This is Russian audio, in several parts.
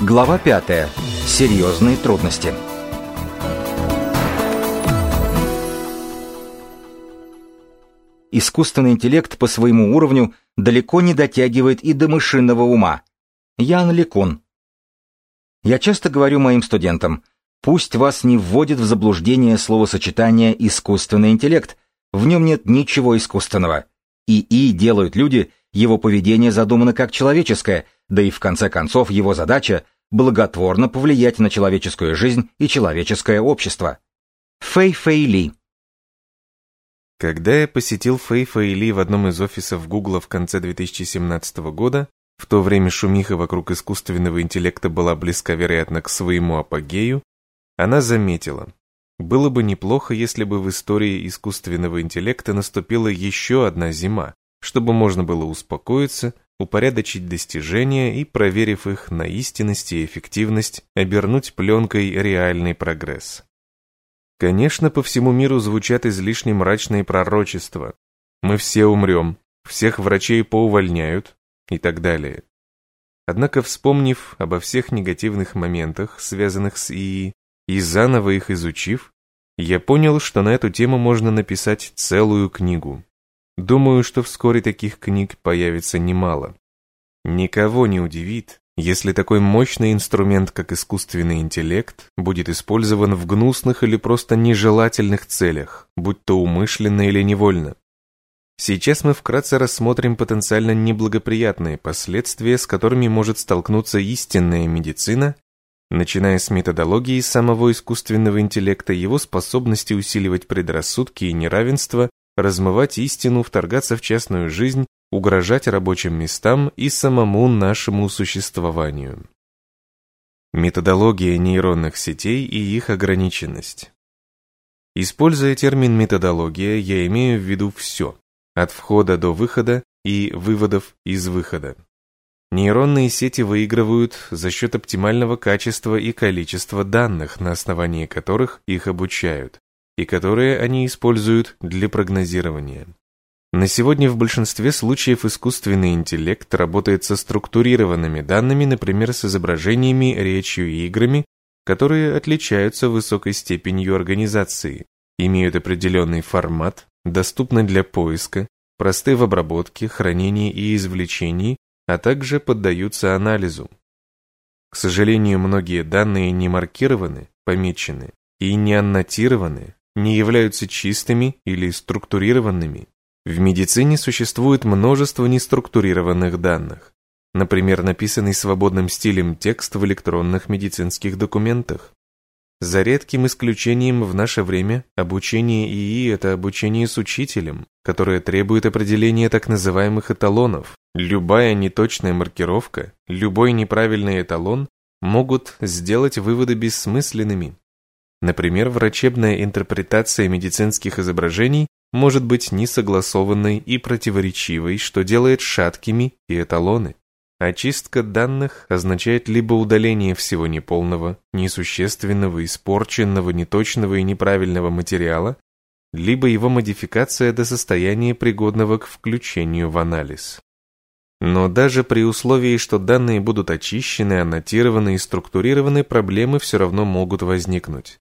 Глава 5. Серьезные трудности. Искусственный интеллект по своему уровню далеко не дотягивает и до мышиного ума. Ян Лекон. Я часто говорю моим студентам, пусть вас не вводит в заблуждение словосочетание «искусственный интеллект», в нем нет ничего искусственного. ИИ делают люди, его поведение задумано как человеческое, да и в конце концов его задача – благотворно повлиять на человеческую жизнь и человеческое общество. Фэй Фэй Ли Когда я посетил Фэй Фэй Ли в одном из офисов Гугла в конце 2017 года, в то время шумиха вокруг искусственного интеллекта была близка, вероятно, к своему апогею, она заметила, было бы неплохо, если бы в истории искусственного интеллекта наступила еще одна зима, чтобы можно было успокоиться упорядочить достижения и, проверив их на истинность и эффективность, обернуть пленкой реальный прогресс. Конечно, по всему миру звучат излишне мрачные пророчества. Мы все умрем, всех врачей поувольняют и так далее. Однако, вспомнив обо всех негативных моментах, связанных с ИИ, и заново их изучив, я понял, что на эту тему можно написать целую книгу. Думаю, что вскоре таких книг появится немало. Никого не удивит, если такой мощный инструмент, как искусственный интеллект, будет использован в гнусных или просто нежелательных целях, будь то умышленно или невольно. Сейчас мы вкратце рассмотрим потенциально неблагоприятные последствия, с которыми может столкнуться истинная медицина, начиная с методологии самого искусственного интеллекта, его способности усиливать предрассудки и неравенство, размывать истину, вторгаться в частную жизнь, угрожать рабочим местам и самому нашему существованию. Методология нейронных сетей и их ограниченность. Используя термин «методология», я имею в виду все, от входа до выхода и выводов из выхода. Нейронные сети выигрывают за счет оптимального качества и количества данных, на основании которых их обучают, и которые они используют для прогнозирования. На сегодня в большинстве случаев искусственный интеллект работает со структурированными данными, например, с изображениями, речью и играми, которые отличаются высокой степенью организации, имеют определенный формат, доступны для поиска, просты в обработке, хранении и извлечении, а также поддаются анализу. К сожалению, многие данные не маркированы, помечены и не аннотированы, не являются чистыми или структурированными. В медицине существует множество неструктурированных данных. Например, написанный свободным стилем текст в электронных медицинских документах. За редким исключением в наше время обучение ИИ – это обучение с учителем, которое требует определения так называемых эталонов. Любая неточная маркировка, любой неправильный эталон могут сделать выводы бессмысленными, Например, врачебная интерпретация медицинских изображений может быть несогласованной и противоречивой, что делает шаткими и эталоны. Очистка данных означает либо удаление всего неполного, несущественного, испорченного, неточного и неправильного материала, либо его модификация до состояния пригодного к включению в анализ. Но даже при условии, что данные будут очищены, аннотированы и структурированы, проблемы все равно могут возникнуть.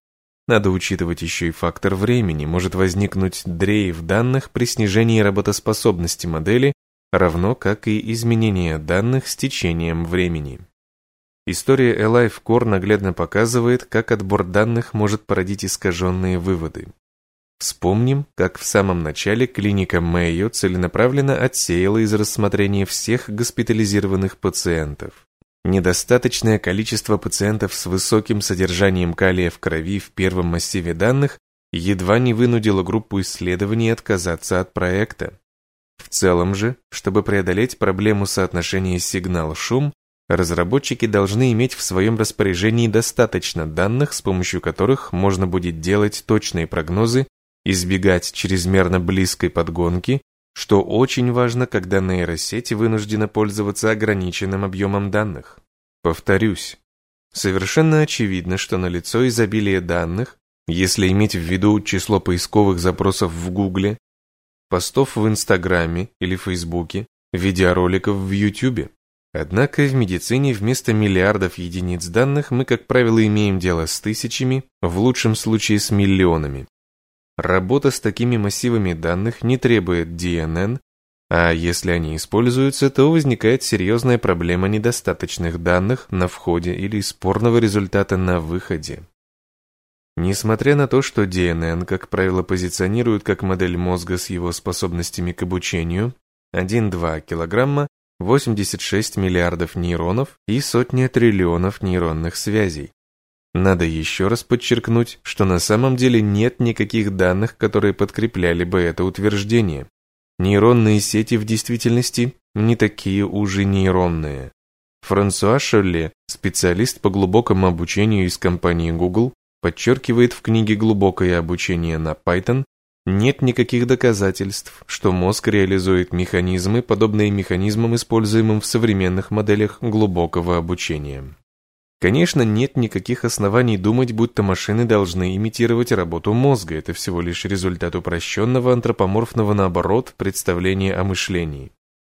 Надо учитывать еще и фактор времени. Может возникнуть дрейф данных при снижении работоспособности модели, равно как и изменение данных с течением времени. История Alive Core наглядно показывает, как отбор данных может породить искаженные выводы. Вспомним, как в самом начале клиника Мэйо целенаправленно отсеяла из рассмотрения всех госпитализированных пациентов. Недостаточное количество пациентов с высоким содержанием калия в крови в первом массиве данных едва не вынудило группу исследований отказаться от проекта. В целом же, чтобы преодолеть проблему соотношения сигнал-шум, разработчики должны иметь в своем распоряжении достаточно данных, с помощью которых можно будет делать точные прогнозы, избегать чрезмерно близкой подгонки что очень важно, когда нейросеть вынуждена пользоваться ограниченным объемом данных. Повторюсь, совершенно очевидно, что налицо изобилие данных, если иметь в виду число поисковых запросов в Гугле, постов в Инстаграме или Фейсбуке, видеороликов в Ютубе. Однако в медицине вместо миллиардов единиц данных мы, как правило, имеем дело с тысячами, в лучшем случае с миллионами. Работа с такими массивами данных не требует DNN, а если они используются, то возникает серьезная проблема недостаточных данных на входе или спорного результата на выходе. Несмотря на то, что DNN, как правило, позиционируют как модель мозга с его способностями к обучению, 1-2 килограмма, 86 миллиардов нейронов и сотня триллионов нейронных связей. Надо еще раз подчеркнуть, что на самом деле нет никаких данных, которые подкрепляли бы это утверждение. Нейронные сети в действительности не такие уже нейронные. Франсуа Шолле, специалист по глубокому обучению из компании Google, подчеркивает в книге «Глубокое обучение на Python», нет никаких доказательств, что мозг реализует механизмы, подобные механизмам, используемым в современных моделях глубокого обучения. Конечно, нет никаких оснований думать, будто машины должны имитировать работу мозга. Это всего лишь результат упрощенного антропоморфного наоборот представления о мышлении.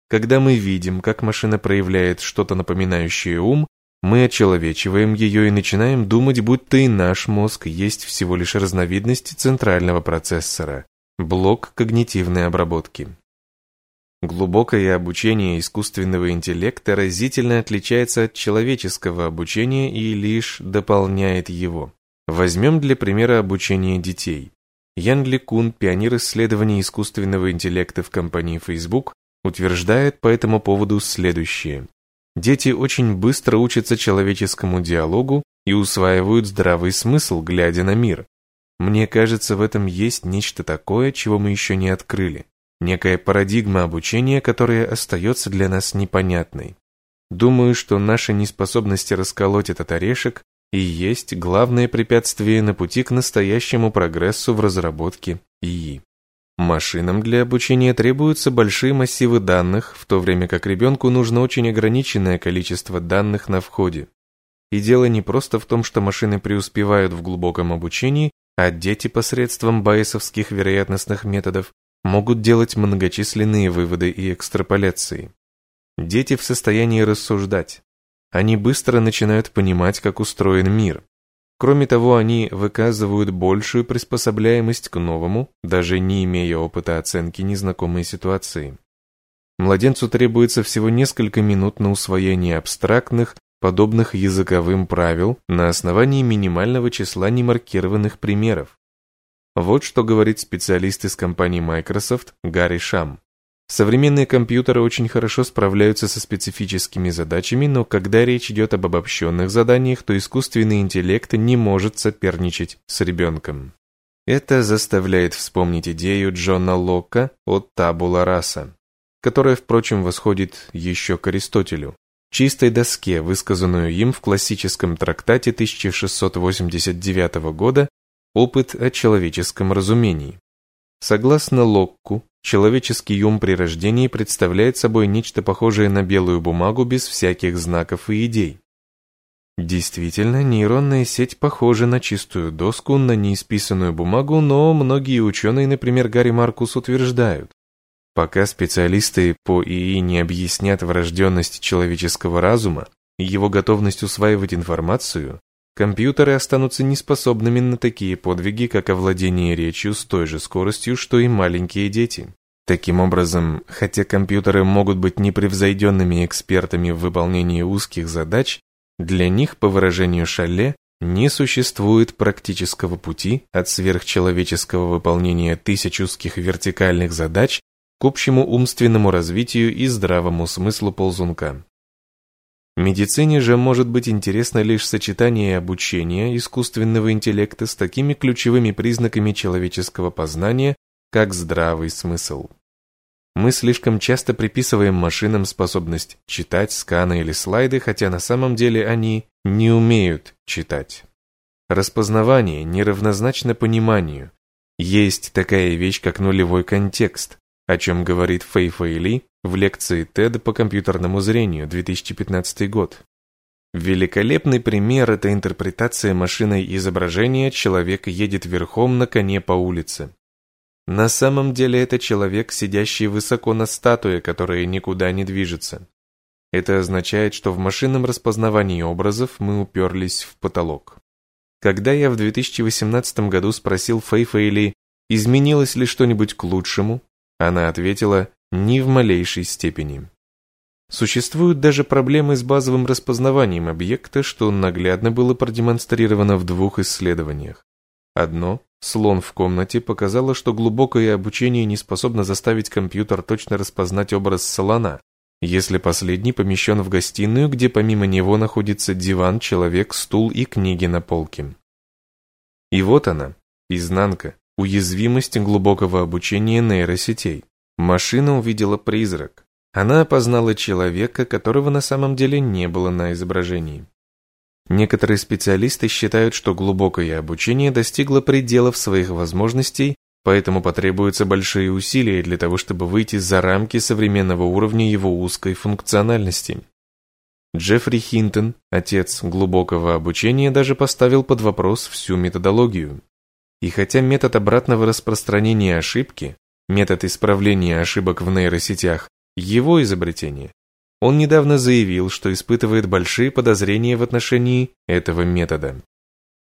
Когда мы видим, как машина проявляет что-то напоминающее ум, мы очеловечиваем ее и начинаем думать, будто и наш мозг есть всего лишь разновидность центрального процессора, блок когнитивной обработки. Глубокое обучение искусственного интеллекта разительно отличается от человеческого обучения и лишь дополняет его. Возьмем для примера обучение детей. Ян Ли Кун, пионер исследований искусственного интеллекта в компании Facebook, утверждает по этому поводу следующее. Дети очень быстро учатся человеческому диалогу и усваивают здравый смысл, глядя на мир. Мне кажется, в этом есть нечто такое, чего мы еще не открыли. Некая парадигма обучения, которая остается для нас непонятной. Думаю, что наша неспособность расколоть этот орешек и есть главное препятствие на пути к настоящему прогрессу в разработке ИИ. Машинам для обучения требуются большие массивы данных, в то время как ребенку нужно очень ограниченное количество данных на входе. И дело не просто в том, что машины преуспевают в глубоком обучении, а дети посредством байесовских вероятностных методов могут делать многочисленные выводы и экстраполяции. Дети в состоянии рассуждать. Они быстро начинают понимать, как устроен мир. Кроме того, они выказывают большую приспособляемость к новому, даже не имея опыта оценки незнакомой ситуации. Младенцу требуется всего несколько минут на усвоение абстрактных, подобных языковым правил на основании минимального числа немаркированных примеров. Вот что говорит специалист из компании Microsoft Гарри Шам. Современные компьютеры очень хорошо справляются со специфическими задачами, но когда речь идет об обобщенных заданиях, то искусственный интеллект не может соперничать с ребенком. Это заставляет вспомнить идею Джона Локка от табула раса, которая, впрочем, восходит еще к Аристотелю, чистой доске, высказанную им в классическом трактате 1689 года «Опыт о человеческом разумении». Согласно Локку, человеческий ум при рождении представляет собой нечто похожее на белую бумагу без всяких знаков и идей. Действительно, нейронная сеть похожа на чистую доску, на неисписанную бумагу, но многие ученые, например, Гарри Маркус, утверждают, пока специалисты по ИИ не объяснят врожденность человеческого разума и его готовность усваивать информацию, Компьютеры останутся неспособными на такие подвиги, как овладение речью с той же скоростью, что и маленькие дети. Таким образом, хотя компьютеры могут быть непревзойденными экспертами в выполнении узких задач, для них, по выражению Шалле, не существует практического пути от сверхчеловеческого выполнения тысяч узких вертикальных задач к общему умственному развитию и здравому смыслу ползунка. Медицине же может быть интересно лишь сочетание обучения искусственного интеллекта с такими ключевыми признаками человеческого познания, как здравый смысл. Мы слишком часто приписываем машинам способность читать сканы или слайды, хотя на самом деле они не умеют читать. Распознавание неравнозначно пониманию. Есть такая вещь, как нулевой контекст, о чем говорит Фэй Фэй Ли в лекции TED по компьютерному зрению 2015 год. Великолепный пример – это интерпретация машиной изображения «Человек едет верхом на коне по улице». На самом деле это человек, сидящий высоко на статуе, которая никуда не движется. Это означает, что в машинном распознавании образов мы уперлись в потолок. Когда я в 2018 году спросил Фэй Фэйли, изменилось ли что-нибудь к лучшему, она ответила «ни в малейшей степени». Существуют даже проблемы с базовым распознаванием объекта, что наглядно было продемонстрировано в двух исследованиях. Одно, слон в комнате, показало, что глубокое обучение не способно заставить компьютер точно распознать образ слона, если последний помещен в гостиную, где помимо него находится диван, человек, стул и книги на полке. И вот она, изнанка, уязвимость глубокого обучения нейросетей. Машина увидела призрак. Она опознала человека, которого на самом деле не было на изображении. Некоторые специалисты считают, что глубокое обучение достигло пределов своих возможностей Поэтому потребуются большие усилия для того, чтобы выйти за рамки современного уровня его узкой функциональности. Джеффри Хинтон, отец глубокого обучения, даже поставил под вопрос всю методологию. И хотя метод обратного распространения ошибки, метод исправления ошибок в нейросетях, его изобретение, он недавно заявил, что испытывает большие подозрения в отношении этого метода.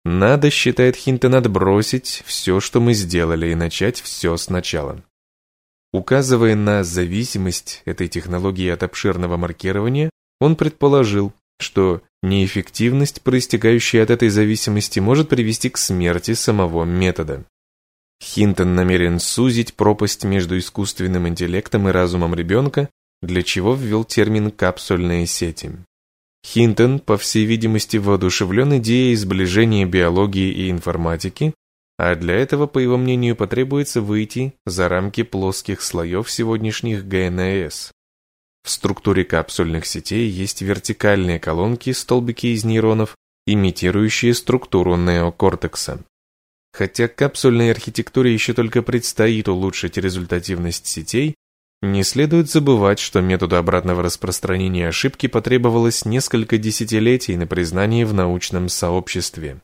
Надо, считает Хинтон, отбросить все, что мы сделали, и начать все сначала. Указывая на зависимость этой технологии от обширного маркирования, он предположил, что неэффективность, проистекающая от этой зависимости, может привести к смерти самого метода. Хинтон намерен сузить пропасть между искусственным интеллектом и разумом ребенка, для чего ввел термин «капсульные сети». Хинтон, по всей видимости, воодушевлен идеей сближения биологии и информатики, а для этого, по его мнению, потребуется выйти за рамки плоских слоев сегодняшних ГНС. В структуре капсульных сетей есть вертикальные колонки, столбики из нейронов, имитирующие структуру неокортекса. Хотя капсульной архитектуре еще только предстоит улучшить результативность сетей, не следует забывать, что методу обратного распространения ошибки потребовалось несколько десятилетий на признание в научном сообществе.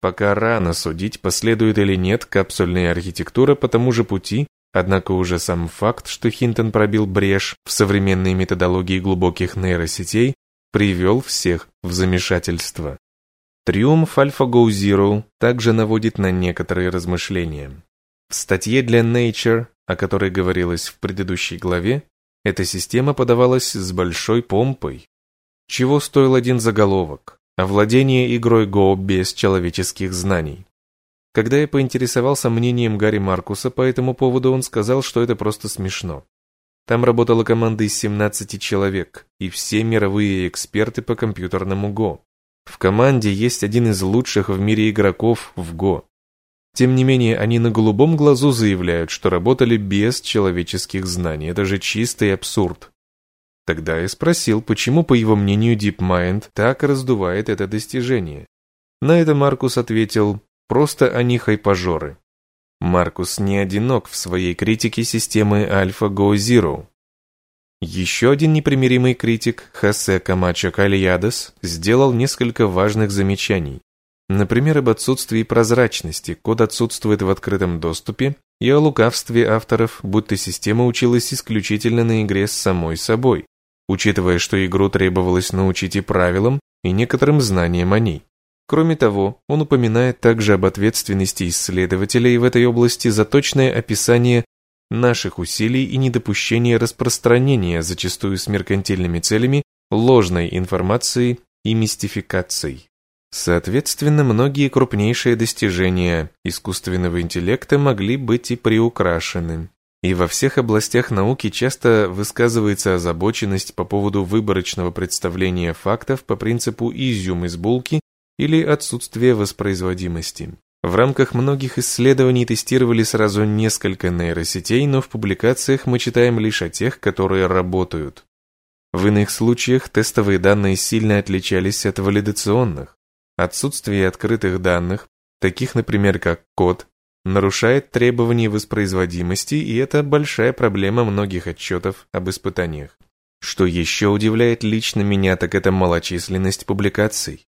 Пока рано судить, последует или нет капсульная архитектура по тому же пути, однако уже сам факт, что Хинтон пробил брешь в современной методологии глубоких нейросетей, привел всех в замешательство. Триумф AlphaGo Zero также наводит на некоторые размышления. В статье для Nature о которой говорилось в предыдущей главе, эта система подавалась с большой помпой. Чего стоил один заголовок – овладение игрой Go без человеческих знаний. Когда я поинтересовался мнением Гарри Маркуса по этому поводу, он сказал, что это просто смешно. Там работала команда из 17 человек, и все мировые эксперты по компьютерному Go. В команде есть один из лучших в мире игроков в Go. Тем не менее, они на голубом глазу заявляют, что работали без человеческих знаний. Это же чистый абсурд. Тогда я спросил, почему, по его мнению, DeepMind так раздувает это достижение. На это Маркус ответил, просто они хайпажоры. Маркус не одинок в своей критике системы AlphaGo Zero. Еще один непримиримый критик, Хосе Камачо Кальядес, сделал несколько важных замечаний. Например, об отсутствии прозрачности, код отсутствует в открытом доступе, и о лукавстве авторов, будто система училась исключительно на игре с самой собой, учитывая, что игру требовалось научить и правилам, и некоторым знаниям о ней. Кроме того, он упоминает также об ответственности исследователей в этой области за точное описание наших усилий и недопущение распространения, зачастую с меркантильными целями, ложной информации и мистификаций. Соответственно, многие крупнейшие достижения искусственного интеллекта могли быть и приукрашены. И во всех областях науки часто высказывается озабоченность по поводу выборочного представления фактов по принципу изюм из булки или отсутствия воспроизводимости. В рамках многих исследований тестировали сразу несколько нейросетей, но в публикациях мы читаем лишь о тех, которые работают. В иных случаях тестовые данные сильно отличались от валидационных. Отсутствие открытых данных, таких, например, как код, нарушает требования воспроизводимости, и это большая проблема многих отчетов об испытаниях. Что еще удивляет лично меня, так это малочисленность публикаций.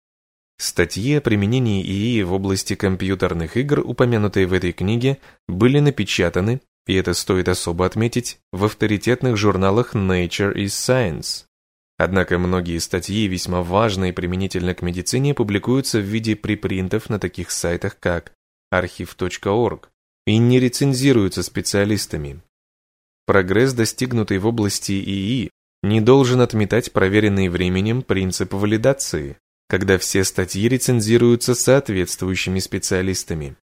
Статьи о применении ИИ в области компьютерных игр, упомянутые в этой книге, были напечатаны, и это стоит особо отметить, в авторитетных журналах Nature и Science. Однако многие статьи, весьма важные применительно к медицине, публикуются в виде припринтов на таких сайтах, как archive.org, и не рецензируются специалистами. Прогресс, достигнутый в области ИИ, не должен отметать проверенный временем принцип валидации, когда все статьи рецензируются соответствующими специалистами.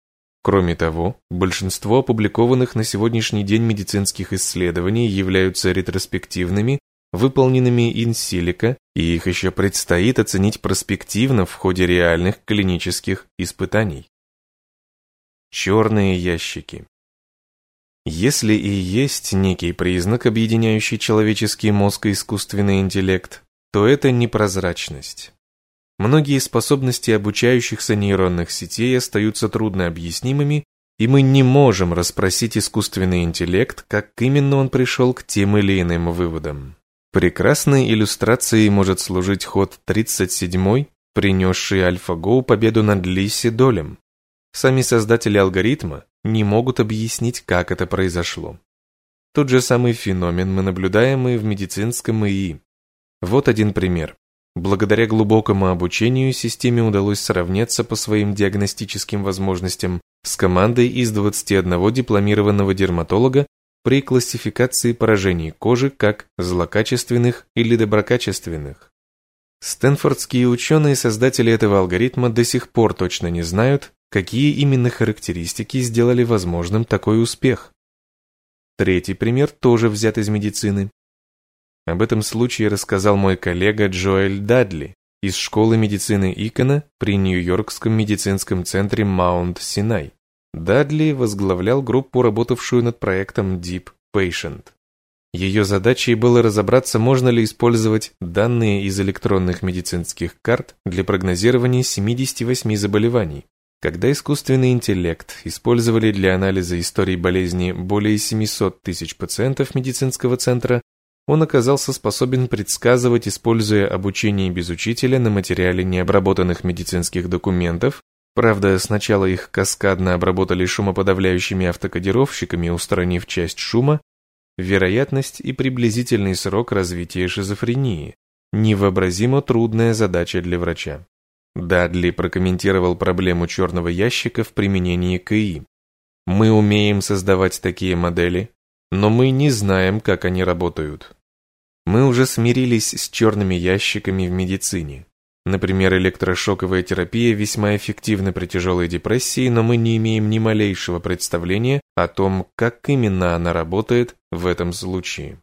Кроме того, большинство опубликованных на сегодняшний день медицинских исследований являются ретроспективными, выполненными инсилика, и их еще предстоит оценить проспективно в ходе реальных клинических испытаний. Черные ящики. Если и есть некий признак, объединяющий человеческий мозг и искусственный интеллект, то это непрозрачность. Многие способности обучающихся нейронных сетей остаются трудно объяснимыми, и мы не можем расспросить искусственный интеллект, как именно он пришел к тем или иным выводам. Прекрасной иллюстрацией может служить ход 37-й, принесший AlphaGo победу над Лиси Долем. Сами создатели алгоритма не могут объяснить, как это произошло. Тот же самый феномен мы наблюдаем и в медицинском ИИ. Вот один пример. Благодаря глубокому обучению системе удалось сравняться по своим диагностическим возможностям с командой из 21 дипломированного дерматолога при классификации поражений кожи как злокачественных или доброкачественных. Стэнфордские ученые-создатели этого алгоритма до сих пор точно не знают, какие именно характеристики сделали возможным такой успех. Третий пример тоже взят из медицины. Об этом случае рассказал мой коллега Джоэль Дадли из школы медицины Икона при Нью-Йоркском медицинском центре Маунт-Синай. Дадли возглавлял группу, работавшую над проектом Deep Patient. Ее задачей было разобраться, можно ли использовать данные из электронных медицинских карт для прогнозирования 78 заболеваний. Когда искусственный интеллект использовали для анализа историй болезни более 700 тысяч пациентов медицинского центра, он оказался способен предсказывать, используя обучение без учителя на материале необработанных медицинских документов, правда, сначала их каскадно обработали шумоподавляющими автокодировщиками, устранив часть шума, вероятность и приблизительный срок развития шизофрении. Невообразимо трудная задача для врача. Дадли прокомментировал проблему черного ящика в применении КИ. Мы умеем создавать такие модели, но мы не знаем, как они работают. Мы уже смирились с черными ящиками в медицине. Например, электрошоковая терапия весьма эффективна при тяжелой депрессии, но мы не имеем ни малейшего представления о том, как именно она работает в этом случае.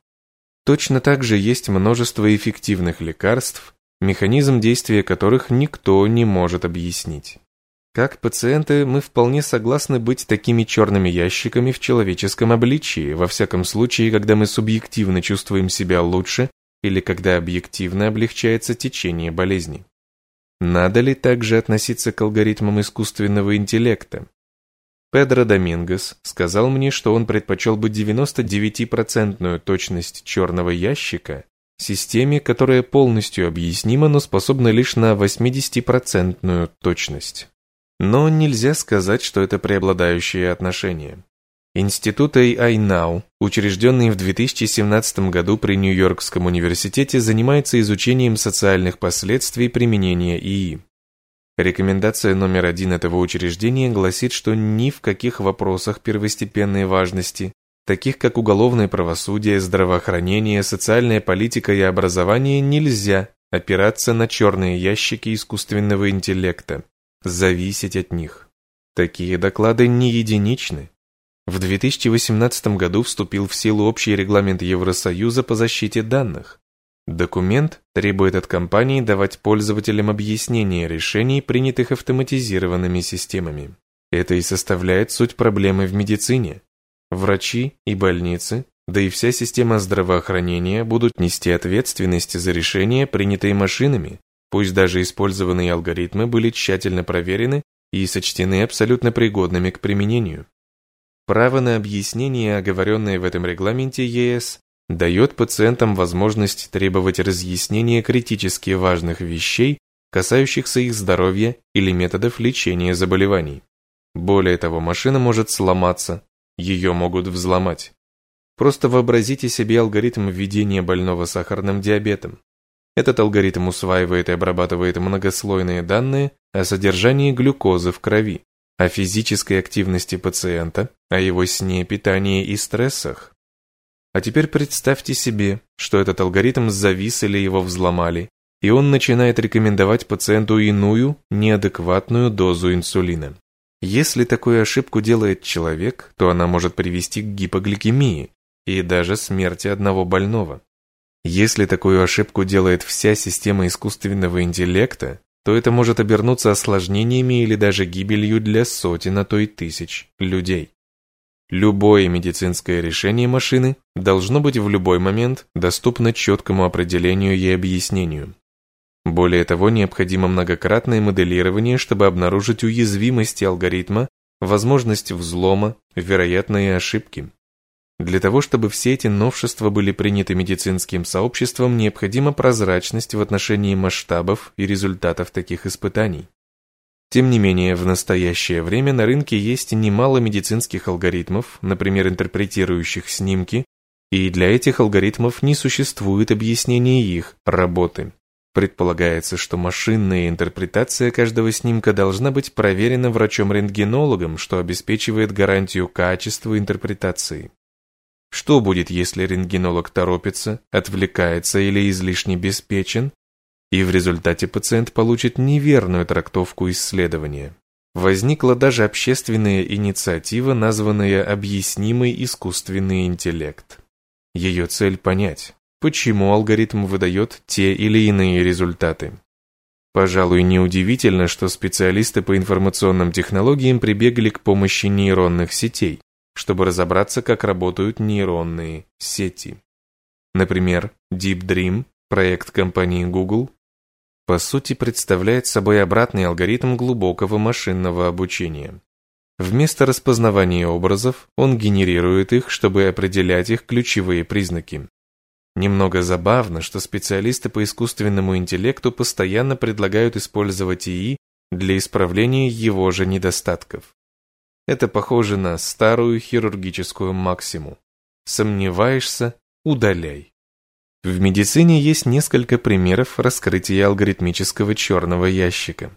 Точно так же есть множество эффективных лекарств, механизм действия которых никто не может объяснить. Как пациенты мы вполне согласны быть такими черными ящиками в человеческом обличии, во всяком случае, когда мы субъективно чувствуем себя лучше или когда объективно облегчается течение болезни. Надо ли также относиться к алгоритмам искусственного интеллекта? Педро Домингес сказал мне, что он предпочел бы 99% точность черного ящика системе, которая полностью объяснима, но способна лишь на 80% точность. Но нельзя сказать, что это преобладающее отношение. Институт AI Now, учрежденный в 2017 году при Нью-Йоркском университете, занимается изучением социальных последствий применения ИИ. Рекомендация номер один этого учреждения гласит, что ни в каких вопросах первостепенной важности, таких как уголовное правосудие, здравоохранение, социальная политика и образование, нельзя опираться на черные ящики искусственного интеллекта зависеть от них. Такие доклады не единичны. В 2018 году вступил в силу общий регламент Евросоюза по защите данных. Документ требует от компаний давать пользователям объяснение решений, принятых автоматизированными системами. Это и составляет суть проблемы в медицине. Врачи и больницы, да и вся система здравоохранения будут нести ответственность за решения, принятые машинами, Пусть даже использованные алгоритмы были тщательно проверены и сочтены абсолютно пригодными к применению. Право на объяснение, оговоренное в этом регламенте ЕС, дает пациентам возможность требовать разъяснения критически важных вещей, касающихся их здоровья или методов лечения заболеваний. Более того, машина может сломаться, ее могут взломать. Просто вообразите себе алгоритм введения больного сахарным диабетом. Этот алгоритм усваивает и обрабатывает многослойные данные о содержании глюкозы в крови, о физической активности пациента, о его сне, питании и стрессах. А теперь представьте себе, что этот алгоритм завис или его взломали, и он начинает рекомендовать пациенту иную, неадекватную дозу инсулина. Если такую ошибку делает человек, то она может привести к гипогликемии и даже смерти одного больного. Если такую ошибку делает вся система искусственного интеллекта, то это может обернуться осложнениями или даже гибелью для сотен, а то и тысяч людей. Любое медицинское решение машины должно быть в любой момент доступно четкому определению и объяснению. Более того, необходимо многократное моделирование, чтобы обнаружить уязвимости алгоритма, возможность взлома, вероятные ошибки. Для того, чтобы все эти новшества были приняты медицинским сообществом, необходима прозрачность в отношении масштабов и результатов таких испытаний. Тем не менее, в настоящее время на рынке есть немало медицинских алгоритмов, например, интерпретирующих снимки, и для этих алгоритмов не существует объяснения их работы. Предполагается, что машинная интерпретация каждого снимка должна быть проверена врачом-рентгенологом, что обеспечивает гарантию качества интерпретации. Что будет, если рентгенолог торопится, отвлекается или излишне беспечен, и в результате пациент получит неверную трактовку исследования? Возникла даже общественная инициатива, названная «Объяснимый искусственный интеллект». Ее цель понять, почему алгоритм выдает те или иные результаты. Пожалуй, неудивительно, что специалисты по информационным технологиям прибегли к помощи нейронных сетей, чтобы разобраться, как работают нейронные сети. Например, Deep Dream, проект компании Google, по сути представляет собой обратный алгоритм глубокого машинного обучения. Вместо распознавания образов он генерирует их, чтобы определять их ключевые признаки. Немного забавно, что специалисты по искусственному интеллекту постоянно предлагают использовать ИИ для исправления его же недостатков. Это похоже на старую хирургическую максиму. Сомневаешься – удаляй. В медицине есть несколько примеров раскрытия алгоритмического черного ящика.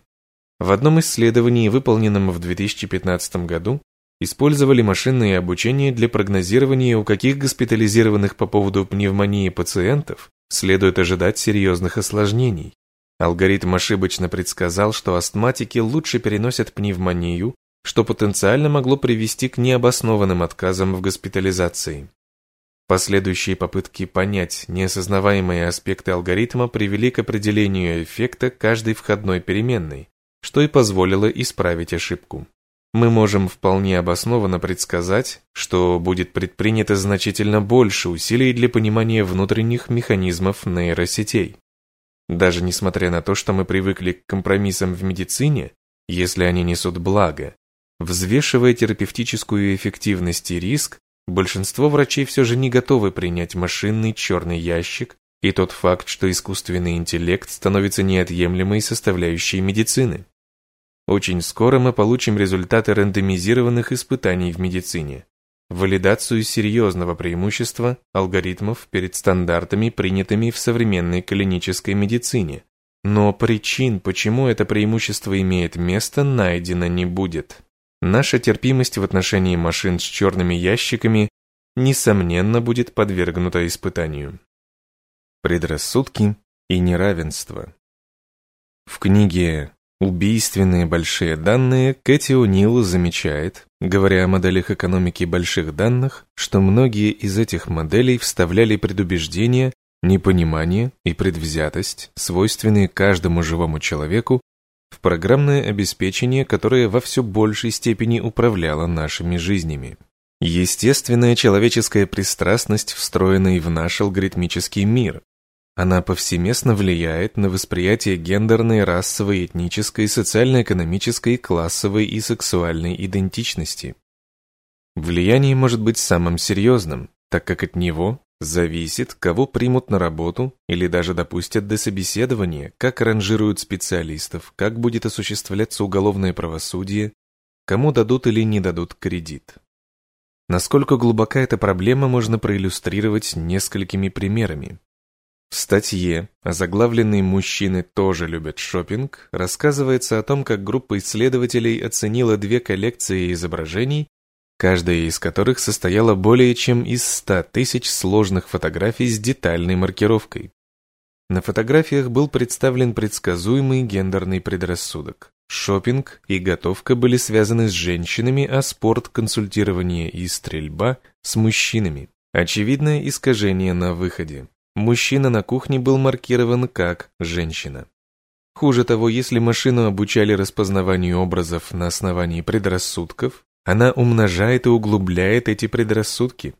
В одном исследовании, выполненном в 2015 году, использовали машинное обучение для прогнозирования, у каких госпитализированных по поводу пневмонии пациентов следует ожидать серьезных осложнений. Алгоритм ошибочно предсказал, что астматики лучше переносят пневмонию, что потенциально могло привести к необоснованным отказам в госпитализации. Последующие попытки понять неосознаваемые аспекты алгоритма привели к определению эффекта каждой входной переменной, что и позволило исправить ошибку. Мы можем вполне обоснованно предсказать, что будет предпринято значительно больше усилий для понимания внутренних механизмов нейросетей. Даже несмотря на то, что мы привыкли к компромиссам в медицине, если они несут благо, Взвешивая терапевтическую эффективность и риск, большинство врачей все же не готовы принять машинный черный ящик и тот факт, что искусственный интеллект становится неотъемлемой составляющей медицины. Очень скоро мы получим результаты рандомизированных испытаний в медицине, валидацию серьезного преимущества алгоритмов перед стандартами, принятыми в современной клинической медицине. Но причин, почему это преимущество имеет место, найдено не будет. Наша терпимость в отношении машин с черными ящиками несомненно будет подвергнута испытанию. Предрассудки и неравенство. В книге «Убийственные большие данные» Кэти О'Нил замечает, говоря о моделях экономики больших данных, что многие из этих моделей вставляли предубеждения, непонимание и предвзятость, свойственные каждому живому человеку программное обеспечение, которое во все большей степени управляло нашими жизнями. Естественная человеческая пристрастность, встроенная в наш алгоритмический мир. Она повсеместно влияет на восприятие гендерной, расовой, этнической, социально-экономической, классовой и сексуальной идентичности. Влияние может быть самым серьезным, так как от него Зависит, кого примут на работу или даже допустят до собеседования, как ранжируют специалистов, как будет осуществляться уголовное правосудие, кому дадут или не дадут кредит. Насколько глубока эта проблема можно проиллюстрировать несколькими примерами. В статье, озаглавленной «Мужчины тоже любят шопинг», рассказывается о том, как группа исследователей оценила две коллекции изображений каждая из которых состояла более чем из 100 тысяч сложных фотографий с детальной маркировкой. На фотографиях был представлен предсказуемый гендерный предрассудок. Шопинг и готовка были связаны с женщинами, а спорт, консультирование и стрельба с мужчинами. Очевидное искажение на выходе. Мужчина на кухне был маркирован как женщина. Хуже того, если машину обучали распознаванию образов на основании предрассудков, она умножает и углубляет эти предрассудки.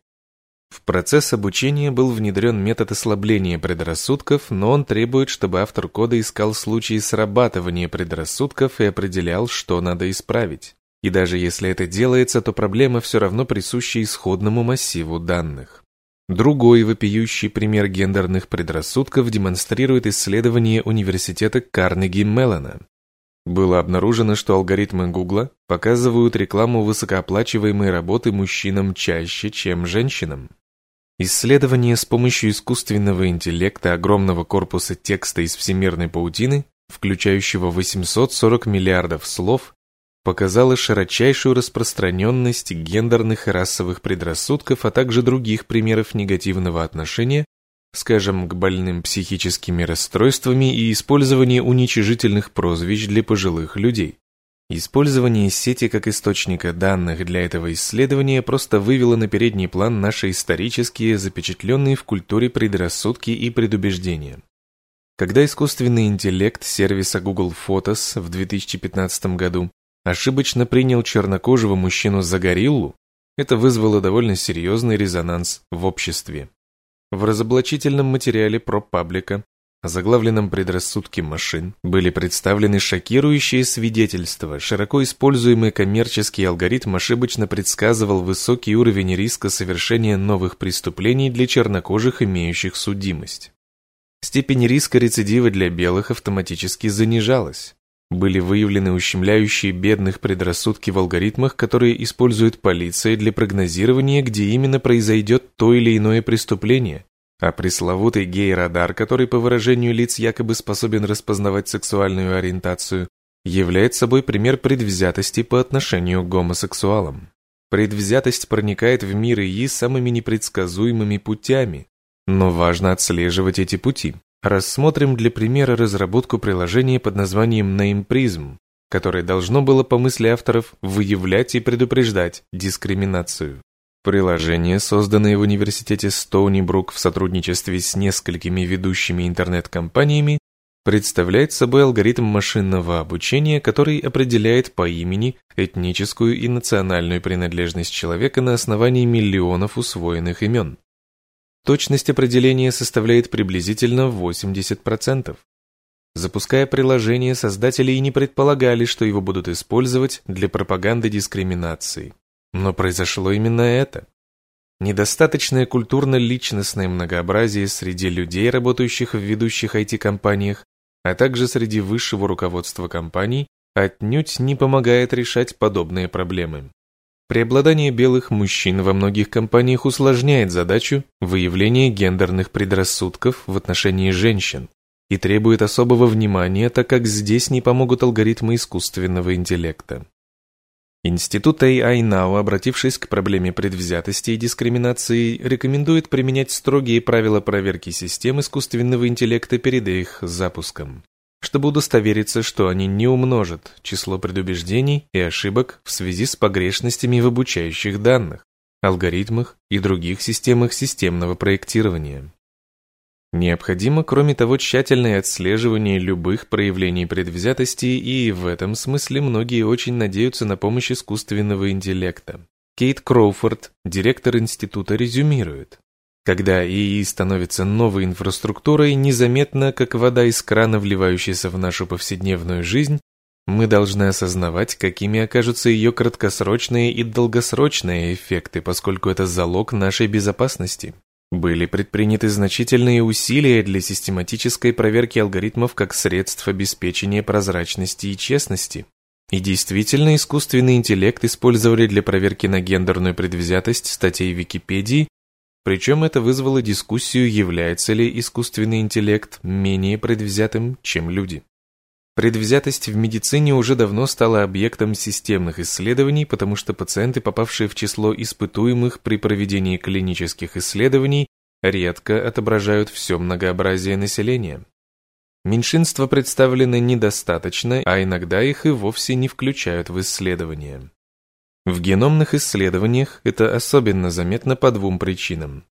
В процесс обучения был внедрен метод ослабления предрассудков, но он требует, чтобы автор кода искал случаи срабатывания предрассудков и определял, что надо исправить. И даже если это делается, то проблема все равно присуща исходному массиву данных. Другой вопиющий пример гендерных предрассудков демонстрирует исследование университета Карнеги Меллона. Было обнаружено, что алгоритмы Гугла показывают рекламу высокооплачиваемой работы мужчинам чаще, чем женщинам. Исследование с помощью искусственного интеллекта огромного корпуса текста из всемирной паутины, включающего 840 миллиардов слов, показало широчайшую распространенность гендерных и расовых предрассудков, а также других примеров негативного отношения скажем, к больным психическими расстройствами и использование уничижительных прозвищ для пожилых людей. Использование сети как источника данных для этого исследования просто вывело на передний план наши исторические, запечатленные в культуре предрассудки и предубеждения. Когда искусственный интеллект сервиса Google Photos в 2015 году ошибочно принял чернокожего мужчину за гориллу, это вызвало довольно серьезный резонанс в обществе. В разоблачительном материале про паблика, заглавленном «Предрассудки машин», были представлены шокирующие свидетельства. Широко используемый коммерческий алгоритм ошибочно предсказывал высокий уровень риска совершения новых преступлений для чернокожих, имеющих судимость. Степень риска рецидива для белых автоматически занижалась. Были выявлены ущемляющие бедных предрассудки в алгоритмах, которые использует полиция для прогнозирования, где именно произойдет то или иное преступление. А пресловутый гей-радар, который по выражению лиц якобы способен распознавать сексуальную ориентацию, является собой пример предвзятости по отношению к гомосексуалам. Предвзятость проникает в мир ИИ самыми непредсказуемыми путями, но важно отслеживать эти пути. Рассмотрим для примера разработку приложения под названием NamePrism, которое должно было, по мысли авторов, выявлять и предупреждать дискриминацию. Приложение, созданное в университете Стоуни Брук в сотрудничестве с несколькими ведущими интернет-компаниями, представляет собой алгоритм машинного обучения, который определяет по имени этническую и национальную принадлежность человека на основании миллионов усвоенных имен. Точность определения составляет приблизительно 80%. Запуская приложение, создатели и не предполагали, что его будут использовать для пропаганды дискриминации. Но произошло именно это. Недостаточное культурно-личностное многообразие среди людей, работающих в ведущих IT-компаниях, а также среди высшего руководства компаний, отнюдь не помогает решать подобные проблемы. Преобладание белых мужчин во многих компаниях усложняет задачу выявления гендерных предрассудков в отношении женщин и требует особого внимания, так как здесь не помогут алгоритмы искусственного интеллекта. Институт AI Now, обратившись к проблеме предвзятости и дискриминации, рекомендует применять строгие правила проверки систем искусственного интеллекта перед их запуском чтобы удостовериться, что они не умножат число предубеждений и ошибок в связи с погрешностями в обучающих данных, алгоритмах и других системах системного проектирования. Необходимо, кроме того, тщательное отслеживание любых проявлений предвзятости, и в этом смысле многие очень надеются на помощь искусственного интеллекта. Кейт Кроуфорд, директор института, резюмирует. Когда ИИ становится новой инфраструктурой, незаметно, как вода из крана, вливающаяся в нашу повседневную жизнь, мы должны осознавать, какими окажутся ее краткосрочные и долгосрочные эффекты, поскольку это залог нашей безопасности. Были предприняты значительные усилия для систематической проверки алгоритмов как средств обеспечения прозрачности и честности. И действительно, искусственный интеллект использовали для проверки на гендерную предвзятость статей Википедии, причем это вызвало дискуссию, является ли искусственный интеллект менее предвзятым, чем люди. Предвзятость в медицине уже давно стала объектом системных исследований, потому что пациенты, попавшие в число испытуемых при проведении клинических исследований, редко отображают все многообразие населения. Меньшинства представлены недостаточно, а иногда их и вовсе не включают в исследования. В геномных исследованиях это особенно заметно по двум причинам.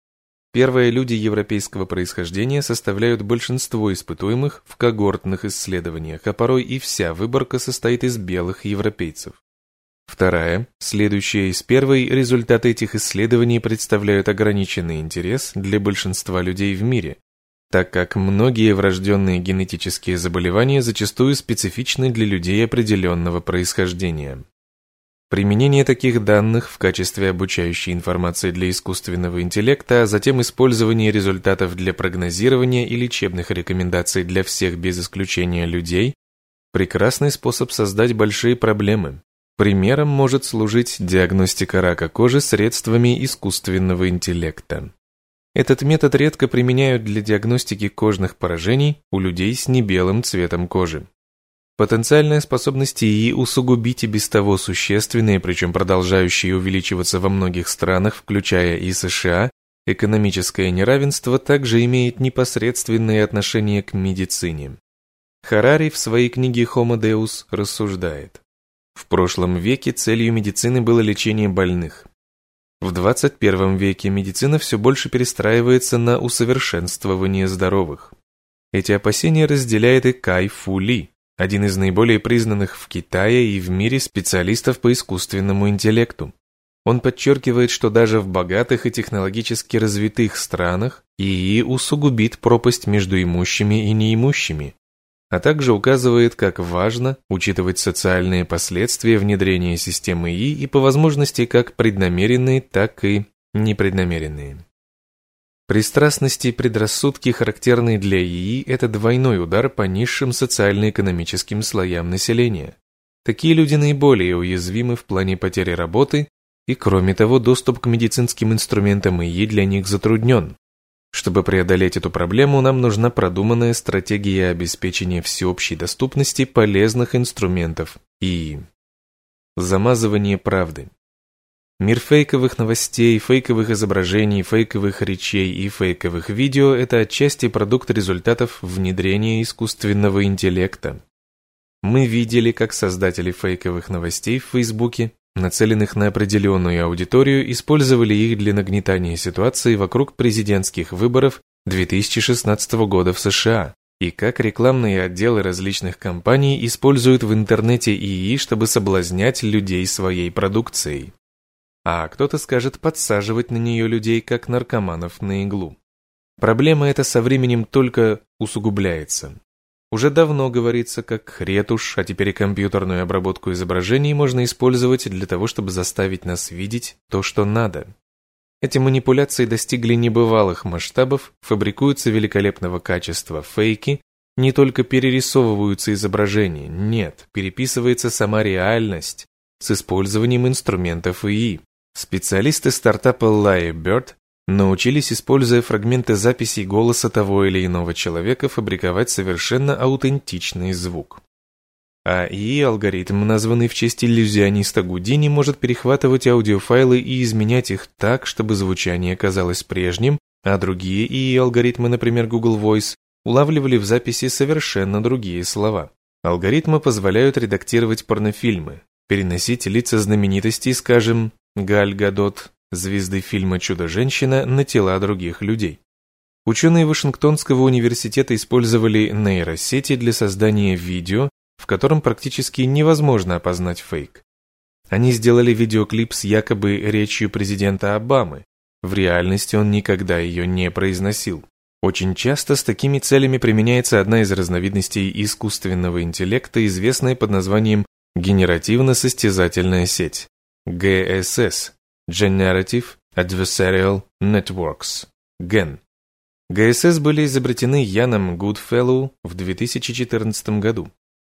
Первые люди европейского происхождения составляют большинство испытуемых в когортных исследованиях, а порой и вся выборка состоит из белых европейцев. Вторая, следующая из первой, результаты этих исследований представляют ограниченный интерес для большинства людей в мире, так как многие врожденные генетические заболевания зачастую специфичны для людей определенного происхождения. Применение таких данных в качестве обучающей информации для искусственного интеллекта, а затем использование результатов для прогнозирования и лечебных рекомендаций для всех без исключения людей – прекрасный способ создать большие проблемы. Примером может служить диагностика рака кожи средствами искусственного интеллекта. Этот метод редко применяют для диагностики кожных поражений у людей с небелым цветом кожи. Потенциальная способность ИИ усугубить и без того существенные, причем продолжающие увеличиваться во многих странах, включая и США, экономическое неравенство также имеет непосредственное отношение к медицине. Харари в своей книге «Homo Deus» рассуждает. В прошлом веке целью медицины было лечение больных. В 21 веке медицина все больше перестраивается на усовершенствование здоровых. Эти опасения разделяет и Кай Фу Ли, один из наиболее признанных в Китае и в мире специалистов по искусственному интеллекту. Он подчеркивает, что даже в богатых и технологически развитых странах ИИ усугубит пропасть между имущими и неимущими, а также указывает, как важно учитывать социальные последствия внедрения системы ИИ и по возможности как преднамеренные, так и непреднамеренные. Пристрастности и предрассудки, характерные для ИИ, это двойной удар по низшим социально-экономическим слоям населения. Такие люди наиболее уязвимы в плане потери работы, и кроме того, доступ к медицинским инструментам ИИ для них затруднен. Чтобы преодолеть эту проблему, нам нужна продуманная стратегия обеспечения всеобщей доступности полезных инструментов ИИ. Замазывание правды. Мир фейковых новостей, фейковых изображений, фейковых речей и фейковых видео – это отчасти продукт результатов внедрения искусственного интеллекта. Мы видели, как создатели фейковых новостей в Фейсбуке, нацеленных на определенную аудиторию, использовали их для нагнетания ситуации вокруг президентских выборов 2016 года в США, и как рекламные отделы различных компаний используют в интернете ИИ, чтобы соблазнять людей своей продукцией а кто-то скажет подсаживать на нее людей, как наркоманов на иглу. Проблема эта со временем только усугубляется. Уже давно говорится, как ретушь, а теперь и компьютерную обработку изображений можно использовать для того, чтобы заставить нас видеть то, что надо. Эти манипуляции достигли небывалых масштабов, фабрикуются великолепного качества фейки, не только перерисовываются изображения, нет, переписывается сама реальность с использованием инструментов ИИ. Специалисты стартапа Lyrebird научились, используя фрагменты записей голоса того или иного человека, фабриковать совершенно аутентичный звук. А ИИ-алгоритм, названный в честь иллюзиониста Гудини, может перехватывать аудиофайлы и изменять их так, чтобы звучание казалось прежним, а другие ИИ-алгоритмы, например, Google Voice, улавливали в записи совершенно другие слова. Алгоритмы позволяют редактировать порнофильмы, переносить лица знаменитостей, скажем, Галь Гадот, звезды фильма «Чудо-женщина» на тела других людей. Ученые Вашингтонского университета использовали нейросети для создания видео, в котором практически невозможно опознать фейк. Они сделали видеоклип с якобы речью президента Обамы. В реальности он никогда ее не произносил. Очень часто с такими целями применяется одна из разновидностей искусственного интеллекта, известная под названием генеративно-состязательная сеть. ГСС – Generative Adversarial Networks. Ген. ГСС были изобретены Яном Гудфеллоу в 2014 году.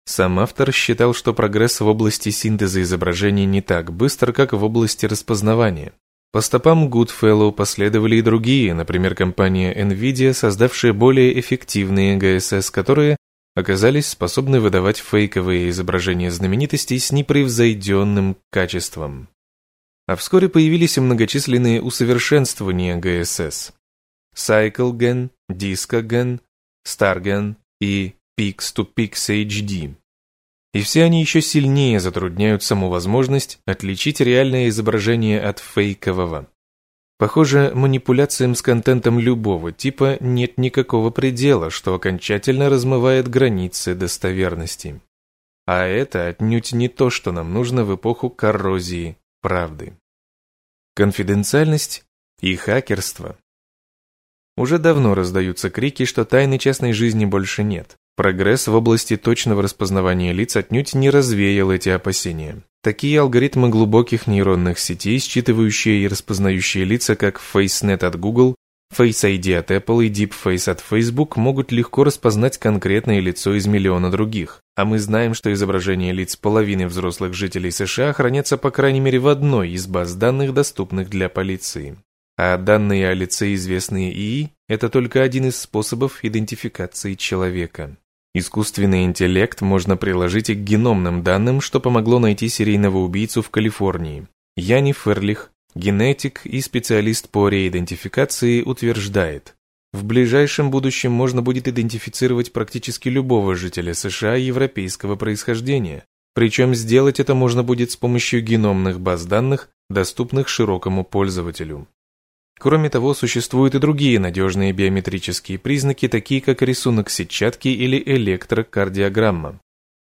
Сам автор считал, что прогресс в области синтеза изображений не так быстр, как в области распознавания. По стопам Goodfellow последовали и другие, например, компания NVIDIA, создавшая более эффективные ГСС, которые оказались способны выдавать фейковые изображения знаменитостей с непревзойденным качеством. А вскоре появились и многочисленные усовершенствования ГСС. CycleGen, DiscoGen, StarGen и Pix-to-Pix HD. И все они еще сильнее затрудняют саму возможность отличить реальное изображение от фейкового. Похоже, манипуляциям с контентом любого типа нет никакого предела, что окончательно размывает границы достоверности. А это отнюдь не то, что нам нужно в эпоху коррозии правды. Конфиденциальность и хакерство. Уже давно раздаются крики, что тайны частной жизни больше нет. Прогресс в области точного распознавания лиц отнюдь не развеял эти опасения. Такие алгоритмы глубоких нейронных сетей, считывающие и распознающие лица, как FaceNet от Google, Face ID от Apple и DeepFace от Facebook, могут легко распознать конкретное лицо из миллиона других. А мы знаем, что изображения лиц половины взрослых жителей США хранятся по крайней мере в одной из баз данных, доступных для полиции. А данные о лице, известные ИИ, это только один из способов идентификации человека. Искусственный интеллект можно приложить и к геномным данным, что помогло найти серийного убийцу в Калифорнии. Яни Ферлих, генетик и специалист по реидентификации, утверждает, в ближайшем будущем можно будет идентифицировать практически любого жителя США европейского происхождения, причем сделать это можно будет с помощью геномных баз данных, доступных широкому пользователю. Кроме того, существуют и другие надежные биометрические признаки, такие как рисунок сетчатки или электрокардиограмма.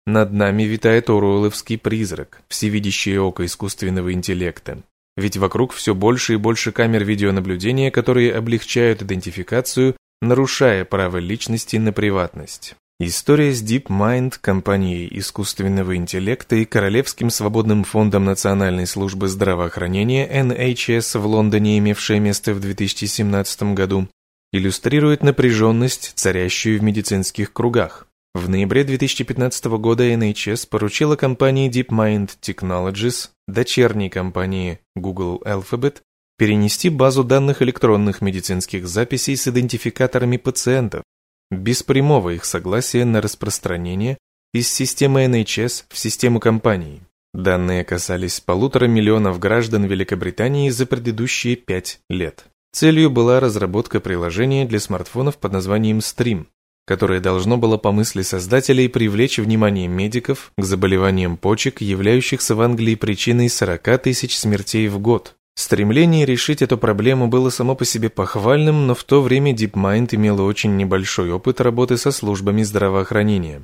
Над нами витает оруэлловский призрак, всевидящее око искусственного интеллекта. Ведь вокруг все больше и больше камер видеонаблюдения, которые облегчают идентификацию, нарушая право личности на приватность. История с DeepMind, компанией искусственного интеллекта и Королевским свободным фондом Национальной службы здравоохранения NHS в Лондоне, имевшая место в 2017 году, иллюстрирует напряженность, царящую в медицинских кругах. В ноябре 2015 года NHS поручила компании DeepMind Technologies, дочерней компании Google Alphabet, перенести базу данных электронных медицинских записей с идентификаторами пациентов, без прямого их согласия на распространение из системы NHS в систему компании. Данные касались полутора миллионов граждан Великобритании за предыдущие пять лет. Целью была разработка приложения для смартфонов под названием Stream, которое должно было по мысли создателей привлечь внимание медиков к заболеваниям почек, являющихся в Англии причиной 40 тысяч смертей в год. Стремление решить эту проблему было само по себе похвальным, но в то время DeepMind имела очень небольшой опыт работы со службами здравоохранения.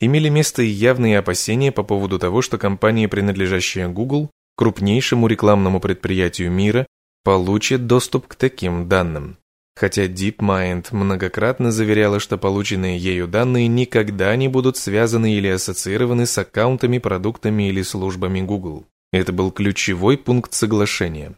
Имели место и явные опасения по поводу того, что компания, принадлежащая Google, крупнейшему рекламному предприятию мира, получит доступ к таким данным. Хотя DeepMind многократно заверяла, что полученные ею данные никогда не будут связаны или ассоциированы с аккаунтами, продуктами или службами Google. Это был ключевой пункт соглашения.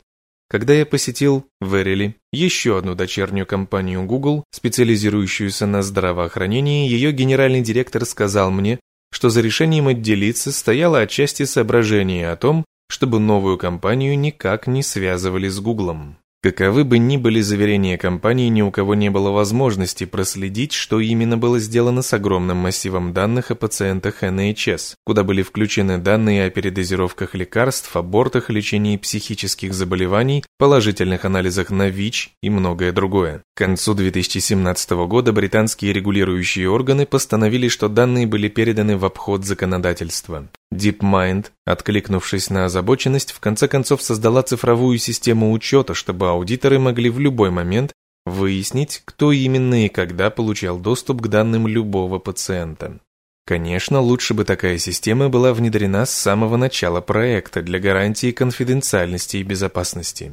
Когда я посетил Verily, еще одну дочернюю компанию Google, специализирующуюся на здравоохранении, ее генеральный директор сказал мне, что за решением отделиться стояло отчасти соображение о том, чтобы новую компанию никак не связывали с Гуглом. Каковы бы ни были заверения компании, ни у кого не было возможности проследить, что именно было сделано с огромным массивом данных о пациентах NHS, куда были включены данные о передозировках лекарств, абортах, лечении психических заболеваний, положительных анализах на ВИЧ и многое другое. К концу 2017 года британские регулирующие органы постановили, что данные были переданы в обход законодательства. DeepMind, откликнувшись на озабоченность, в конце концов создала цифровую систему учета, чтобы аудиторы могли в любой момент выяснить, кто именно и когда получал доступ к данным любого пациента. Конечно, лучше бы такая система была внедрена с самого начала проекта для гарантии конфиденциальности и безопасности.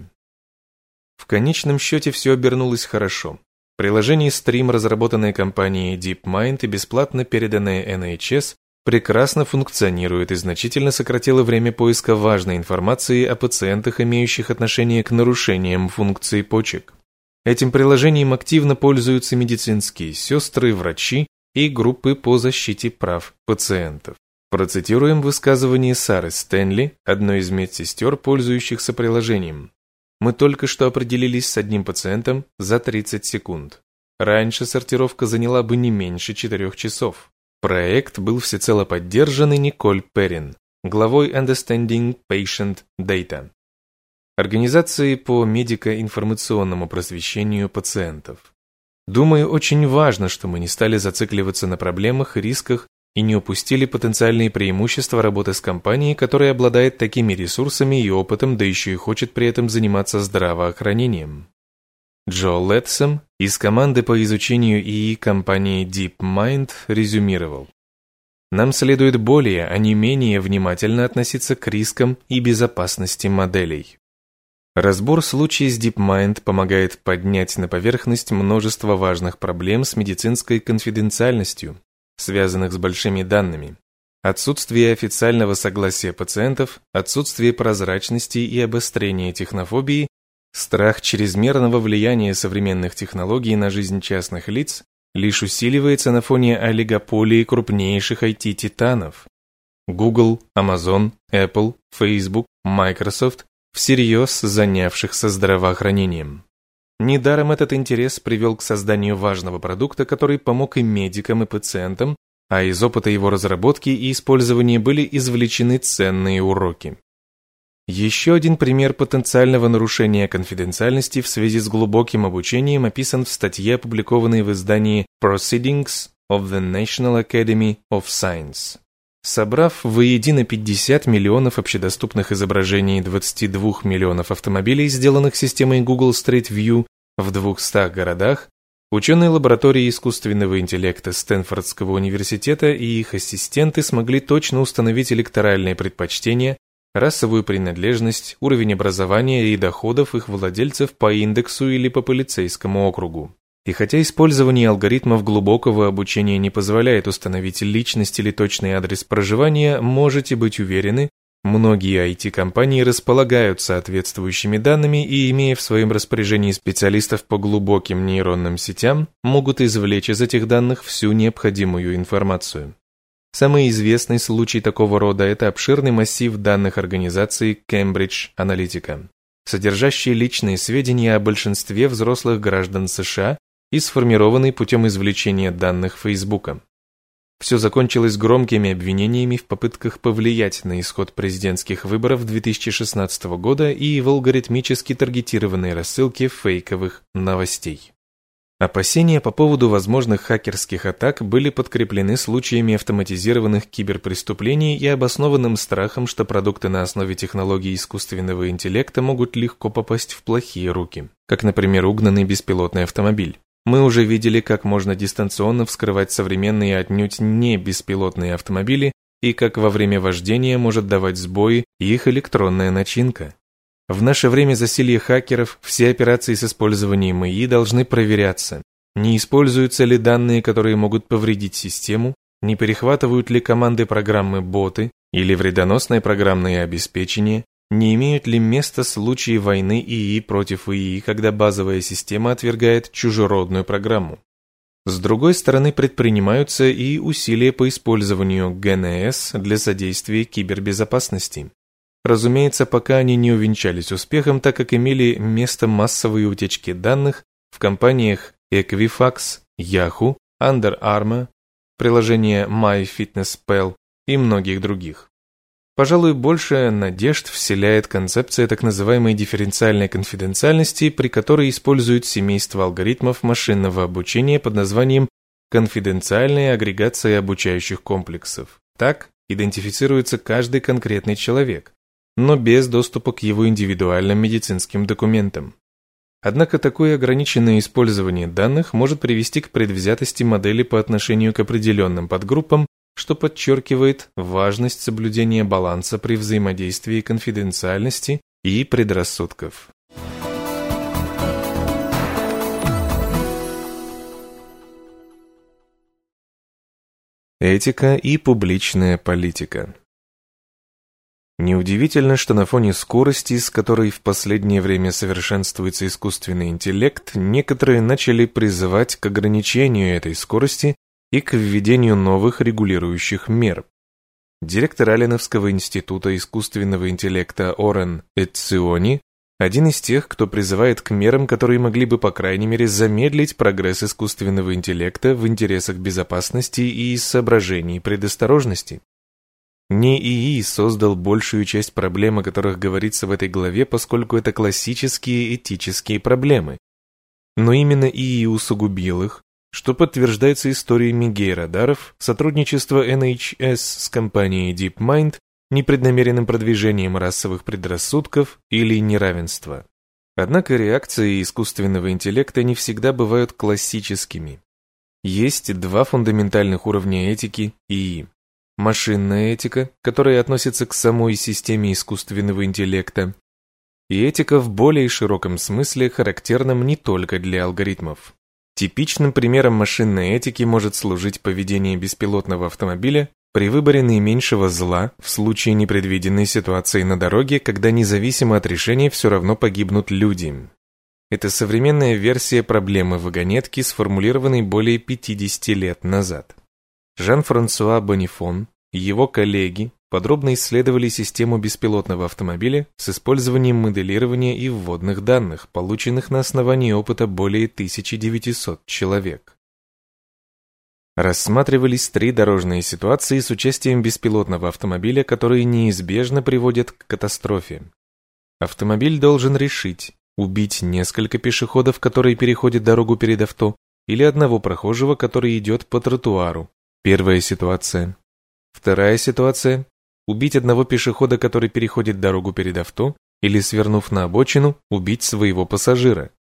В конечном счете все обернулось хорошо. Приложение Stream, разработанное компанией DeepMind и бесплатно переданное NHS, прекрасно функционирует и значительно сократило время поиска важной информации о пациентах, имеющих отношение к нарушениям функции почек. Этим приложением активно пользуются медицинские сестры, врачи и группы по защите прав пациентов. Процитируем высказывание Сары Стэнли, одной из медсестер, пользующихся приложением. Мы только что определились с одним пациентом за 30 секунд. Раньше сортировка заняла бы не меньше 4 часов. Проект был всецело поддержан и Николь Перрин, главой Understanding Patient Data, организации по медико-информационному просвещению пациентов. Думаю, очень важно, что мы не стали зацикливаться на проблемах и рисках и не упустили потенциальные преимущества работы с компанией, которая обладает такими ресурсами и опытом, да еще и хочет при этом заниматься здравоохранением. Джо Летсом из команды по изучению ИИ компании DeepMind резюмировал. Нам следует более, а не менее внимательно относиться к рискам и безопасности моделей. Разбор случаев с DeepMind помогает поднять на поверхность множество важных проблем с медицинской конфиденциальностью, связанных с большими данными. Отсутствие официального согласия пациентов, отсутствие прозрачности и обострение технофобии, страх чрезмерного влияния современных технологий на жизнь частных лиц лишь усиливается на фоне олигополии крупнейших IT-титанов. Google, Amazon, Apple, Facebook, Microsoft всерьез занявшихся здравоохранением. Недаром этот интерес привел к созданию важного продукта, который помог и медикам, и пациентам, а из опыта его разработки и использования были извлечены ценные уроки. Еще один пример потенциального нарушения конфиденциальности в связи с глубоким обучением описан в статье, опубликованной в издании Proceedings of the National Academy of Science. Собрав воедино 50 миллионов общедоступных изображений 22 миллионов автомобилей, сделанных системой Google Street View в 200 городах, ученые лаборатории искусственного интеллекта Стэнфордского университета и их ассистенты смогли точно установить электоральные предпочтения, расовую принадлежность, уровень образования и доходов их владельцев по индексу или по полицейскому округу. И хотя использование алгоритмов глубокого обучения не позволяет установить личность или точный адрес проживания, можете быть уверены, многие IT-компании располагают соответствующими данными и, имея в своем распоряжении специалистов по глубоким нейронным сетям, могут извлечь из этих данных всю необходимую информацию. Самый известный случай такого рода – это обширный массив данных организации Cambridge Analytica, содержащий личные сведения о большинстве взрослых граждан США и сформированный путем извлечения данных Фейсбука. Все закончилось громкими обвинениями в попытках повлиять на исход президентских выборов 2016 года и в алгоритмически таргетированной рассылке фейковых новостей. Опасения по поводу возможных хакерских атак были подкреплены случаями автоматизированных киберпреступлений и обоснованным страхом, что продукты на основе технологий искусственного интеллекта могут легко попасть в плохие руки, как, например, угнанный беспилотный автомобиль. Мы уже видели, как можно дистанционно вскрывать современные отнюдь не беспилотные автомобили и как во время вождения может давать сбои их электронная начинка. В наше время засилья хакеров все операции с использованием ИИ должны проверяться. Не используются ли данные, которые могут повредить систему, не перехватывают ли команды программы боты или вредоносное программное обеспечение, не имеют ли места случаи войны ИИ против ИИ, когда базовая система отвергает чужеродную программу? С другой стороны, предпринимаются и усилия по использованию ГНС для содействия кибербезопасности. Разумеется, пока они не увенчались успехом, так как имели место массовые утечки данных в компаниях Equifax, Yahoo, Under Armour, приложение MyFitnessPal и многих других. Пожалуй, больше надежд вселяет концепция так называемой дифференциальной конфиденциальности, при которой используют семейство алгоритмов машинного обучения под названием конфиденциальная агрегация обучающих комплексов. Так идентифицируется каждый конкретный человек, но без доступа к его индивидуальным медицинским документам. Однако такое ограниченное использование данных может привести к предвзятости модели по отношению к определенным подгруппам что подчеркивает важность соблюдения баланса при взаимодействии конфиденциальности и предрассудков. Этика и публичная политика Неудивительно, что на фоне скорости, с которой в последнее время совершенствуется искусственный интеллект, некоторые начали призывать к ограничению этой скорости и к введению новых регулирующих мер. Директор Алленовского института искусственного интеллекта Орен Эцциони один из тех, кто призывает к мерам, которые могли бы, по крайней мере, замедлить прогресс искусственного интеллекта в интересах безопасности и соображений предосторожности. Не ИИ создал большую часть проблем, о которых говорится в этой главе, поскольку это классические этические проблемы. Но именно ИИ усугубил их, что подтверждается историями гей-радаров, сотрудничества NHS с компанией DeepMind, непреднамеренным продвижением расовых предрассудков или неравенства. Однако реакции искусственного интеллекта не всегда бывают классическими. Есть два фундаментальных уровня этики ИИ машинная этика, которая относится к самой системе искусственного интеллекта, и этика в более широком смысле, характерном не только для алгоритмов. Типичным примером машинной этики может служить поведение беспилотного автомобиля при выборе наименьшего зла в случае непредвиденной ситуации на дороге, когда независимо от решения все равно погибнут люди. Это современная версия проблемы вагонетки, сформулированной более 50 лет назад. Жан-Франсуа Бонифон его коллеги подробно исследовали систему беспилотного автомобиля с использованием моделирования и вводных данных, полученных на основании опыта более 1900 человек. Рассматривались три дорожные ситуации с участием беспилотного автомобиля, которые неизбежно приводят к катастрофе. Автомобиль должен решить, убить несколько пешеходов, которые переходят дорогу перед авто, или одного прохожего, который идет по тротуару, Первая ситуация. Вторая ситуация – убить одного пешехода, который переходит дорогу перед авто, или, свернув на обочину, убить своего пассажира.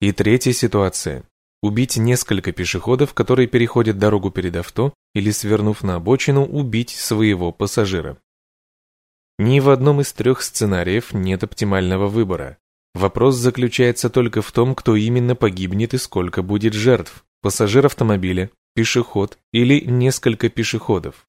И третья ситуация – убить несколько пешеходов, которые переходят дорогу перед авто, или, свернув на обочину, убить своего пассажира. Ни в одном из трех сценариев нет оптимального выбора. Вопрос заключается только в том, кто именно погибнет и сколько будет жертв – пассажир автомобиля, пешеход или несколько пешеходов.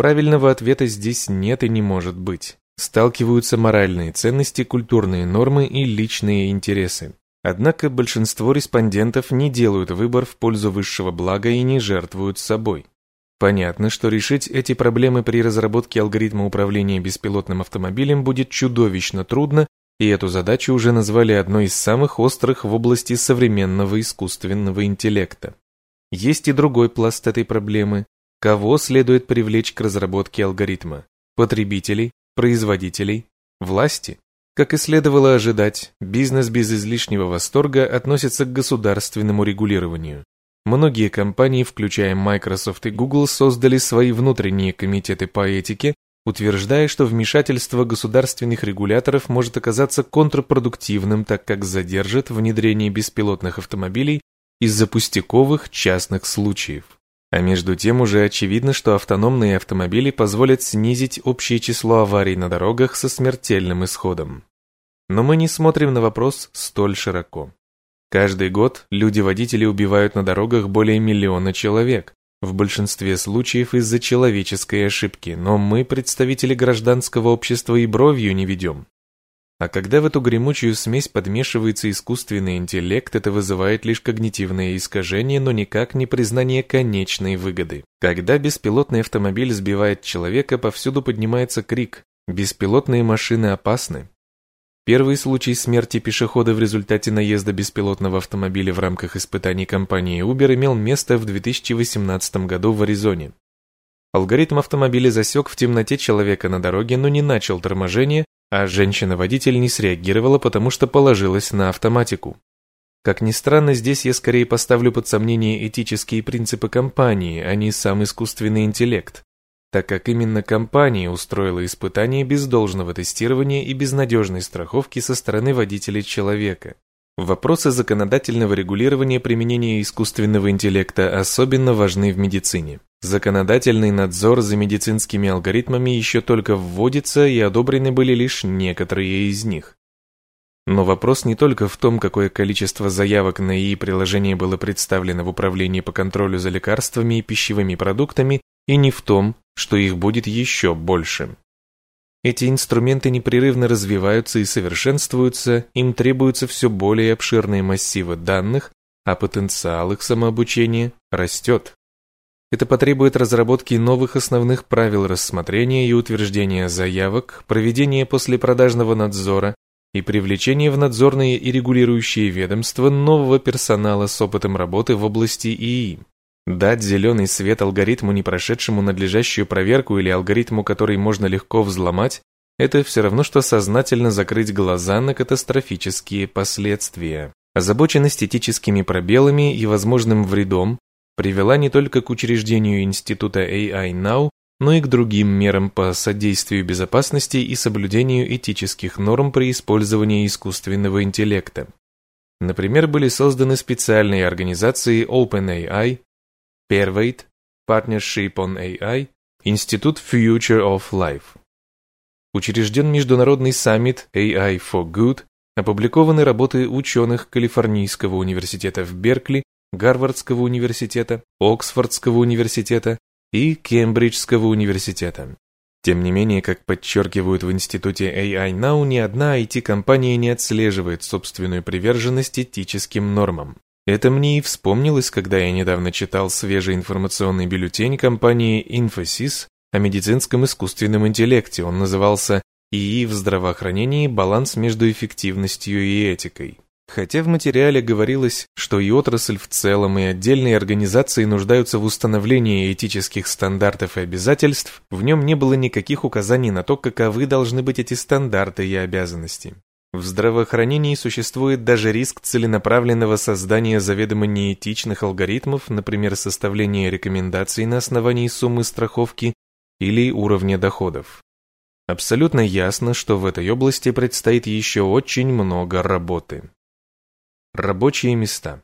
Правильного ответа здесь нет и не может быть. Сталкиваются моральные ценности, культурные нормы и личные интересы. Однако большинство респондентов не делают выбор в пользу высшего блага и не жертвуют собой. Понятно, что решить эти проблемы при разработке алгоритма управления беспилотным автомобилем будет чудовищно трудно, и эту задачу уже назвали одной из самых острых в области современного искусственного интеллекта. Есть и другой пласт этой проблемы. Кого следует привлечь к разработке алгоритма? Потребителей, производителей, власти? Как и следовало ожидать, бизнес без излишнего восторга относится к государственному регулированию. Многие компании, включая Microsoft и Google, создали свои внутренние комитеты по этике, утверждая, что вмешательство государственных регуляторов может оказаться контрпродуктивным, так как задержит внедрение беспилотных автомобилей из-за пустяковых частных случаев. А между тем уже очевидно, что автономные автомобили позволят снизить общее число аварий на дорогах со смертельным исходом. Но мы не смотрим на вопрос столь широко. Каждый год люди-водители убивают на дорогах более миллиона человек, в большинстве случаев из-за человеческой ошибки, но мы, представители гражданского общества, и бровью не ведем. А когда в эту гремучую смесь подмешивается искусственный интеллект, это вызывает лишь когнитивное искажение, но никак не признание конечной выгоды. Когда беспилотный автомобиль сбивает человека, повсюду поднимается крик «Беспилотные машины опасны». Первый случай смерти пешехода в результате наезда беспилотного автомобиля в рамках испытаний компании Uber имел место в 2018 году в Аризоне. Алгоритм автомобиля засек в темноте человека на дороге, но не начал торможение, а женщина-водитель не среагировала, потому что положилась на автоматику. Как ни странно, здесь я скорее поставлю под сомнение этические принципы компании, а не сам искусственный интеллект, так как именно компания устроила испытание без должного тестирования и безнадежной страховки со стороны водителя человека. Вопросы законодательного регулирования применения искусственного интеллекта особенно важны в медицине. Законодательный надзор за медицинскими алгоритмами еще только вводится, и одобрены были лишь некоторые из них. Но вопрос не только в том, какое количество заявок на ИИ приложение было представлено в Управлении по контролю за лекарствами и пищевыми продуктами, и не в том, что их будет еще больше. Эти инструменты непрерывно развиваются и совершенствуются, им требуются все более обширные массивы данных, а потенциал их самообучения растет. Это потребует разработки новых основных правил рассмотрения и утверждения заявок, проведения послепродажного надзора и привлечения в надзорные и регулирующие ведомства нового персонала с опытом работы в области ИИ. Дать зеленый свет алгоритму, не прошедшему надлежащую проверку или алгоритму, который можно легко взломать, это все равно, что сознательно закрыть глаза на катастрофические последствия. Озабоченность этическими пробелами и возможным вредом привела не только к учреждению института AI Now, но и к другим мерам по содействию безопасности и соблюдению этических норм при использовании искусственного интеллекта. Например, были созданы специальные организации OpenAI, Pervade, Partnership on AI, Институт Future of Life. Учрежден международный саммит AI for Good, опубликованы работы ученых Калифорнийского университета в Беркли, Гарвардского университета, Оксфордского университета и Кембриджского университета. Тем не менее, как подчеркивают в институте AI Now, ни одна IT-компания не отслеживает собственную приверженность этическим нормам. Это мне и вспомнилось, когда я недавно читал свежий информационный бюллетень компании Infosys о медицинском искусственном интеллекте. Он назывался «ИИ в здравоохранении. Баланс между эффективностью и этикой». Хотя в материале говорилось, что и отрасль в целом, и отдельные организации нуждаются в установлении этических стандартов и обязательств, в нем не было никаких указаний на то, каковы должны быть эти стандарты и обязанности. В здравоохранении существует даже риск целенаправленного создания заведомо неэтичных алгоритмов, например, составления рекомендаций на основании суммы страховки или уровня доходов. Абсолютно ясно, что в этой области предстоит еще очень много работы. Рабочие места.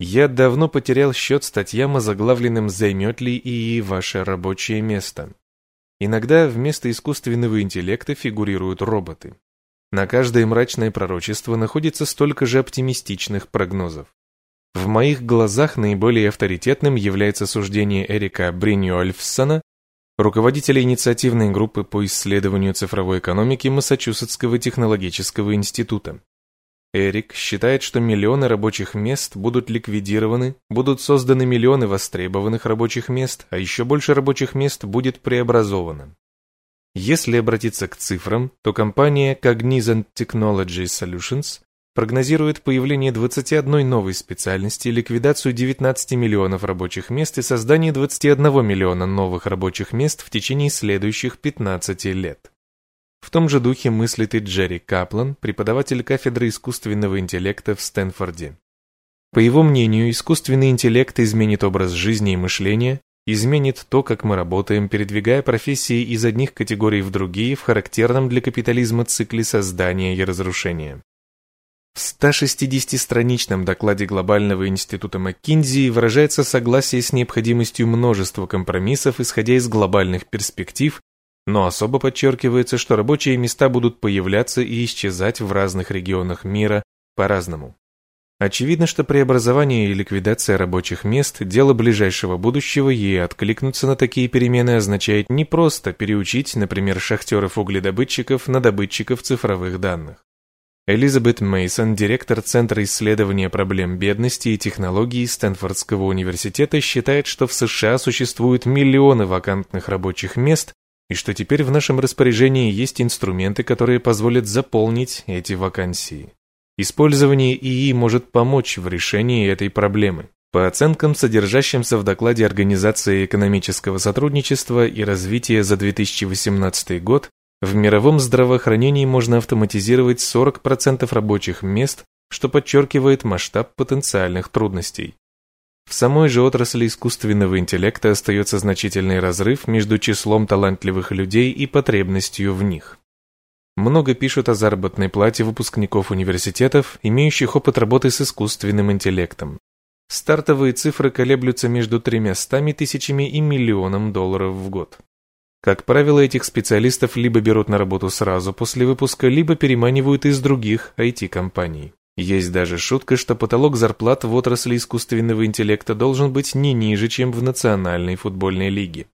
Я давно потерял счет статьям, озаглавленным «Займет ли ИИ ваше рабочее место?». Иногда вместо искусственного интеллекта фигурируют роботы. На каждое мрачное пророчество находится столько же оптимистичных прогнозов. В моих глазах наиболее авторитетным является суждение Эрика Бриньольфсона, руководителя инициативной группы по исследованию цифровой экономики Массачусетского технологического института. Эрик считает, что миллионы рабочих мест будут ликвидированы, будут созданы миллионы востребованных рабочих мест, а еще больше рабочих мест будет преобразовано. Если обратиться к цифрам, то компания Cognizant Technology Solutions прогнозирует появление 21 новой специальности, ликвидацию 19 миллионов рабочих мест и создание 21 миллиона новых рабочих мест в течение следующих 15 лет. В том же духе мыслит и Джерри Каплан, преподаватель кафедры искусственного интеллекта в Стэнфорде. По его мнению, искусственный интеллект изменит образ жизни и мышления, изменит то, как мы работаем, передвигая профессии из одних категорий в другие в характерном для капитализма цикле создания и разрушения. В 160-страничном докладе Глобального института МcKinsey выражается согласие с необходимостью множества компромиссов, исходя из глобальных перспектив, но особо подчеркивается, что рабочие места будут появляться и исчезать в разных регионах мира по-разному. Очевидно, что преобразование и ликвидация рабочих мест – дело ближайшего будущего, и откликнуться на такие перемены означает не просто переучить, например, шахтеров-угледобытчиков на добытчиков цифровых данных. Элизабет Мейсон, директор Центра исследования проблем бедности и технологий Стэнфордского университета, считает, что в США существуют миллионы вакантных рабочих мест, и что теперь в нашем распоряжении есть инструменты, которые позволят заполнить эти вакансии. Использование ИИ может помочь в решении этой проблемы. По оценкам, содержащимся в докладе Организации экономического сотрудничества и развития за 2018 год, в мировом здравоохранении можно автоматизировать 40% рабочих мест, что подчеркивает масштаб потенциальных трудностей. В самой же отрасли искусственного интеллекта остается значительный разрыв между числом талантливых людей и потребностью в них. Много пишут о заработной плате выпускников университетов, имеющих опыт работы с искусственным интеллектом. Стартовые цифры колеблются между тремястами тысячами и миллионом долларов в год. Как правило, этих специалистов либо берут на работу сразу после выпуска, либо переманивают из других IT-компаний. Есть даже шутка, что потолок зарплат в отрасли искусственного интеллекта должен быть не ниже, чем в Национальной футбольной лиге.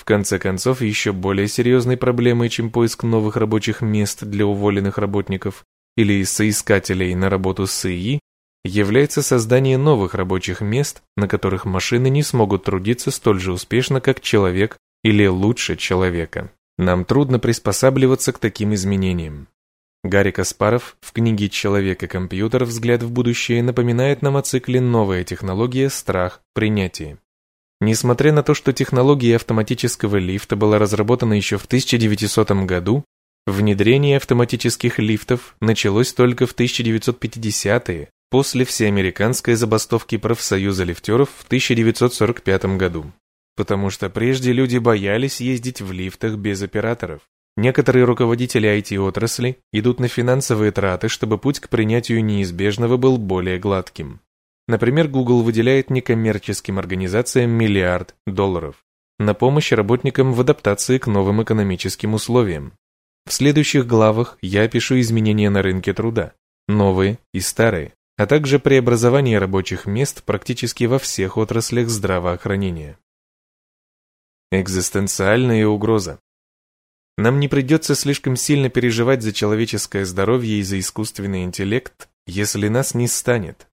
В конце концов, еще более серьезной проблемой, чем поиск новых рабочих мест для уволенных работников или соискателей на работу с ИИ, является создание новых рабочих мест, на которых машины не смогут трудиться столь же успешно, как человек или лучше человека. Нам трудно приспосабливаться к таким изменениям. Гарри Каспаров в книге «Человек и компьютер. Взгляд в будущее» напоминает нам о цикле «Новая технология. Страх. Принятие». Несмотря на то, что технология автоматического лифта была разработана еще в 1900 году, внедрение автоматических лифтов началось только в 1950-е, после всеамериканской забастовки профсоюза лифтеров в 1945 году. Потому что прежде люди боялись ездить в лифтах без операторов. Некоторые руководители IT-отрасли идут на финансовые траты, чтобы путь к принятию неизбежного был более гладким. Например, Google выделяет некоммерческим организациям миллиард долларов на помощь работникам в адаптации к новым экономическим условиям. В следующих главах я опишу изменения на рынке труда, новые и старые, а также преобразование рабочих мест практически во всех отраслях здравоохранения. Экзистенциальная угроза. Нам не придется слишком сильно переживать за человеческое здоровье и за искусственный интеллект, если нас не станет.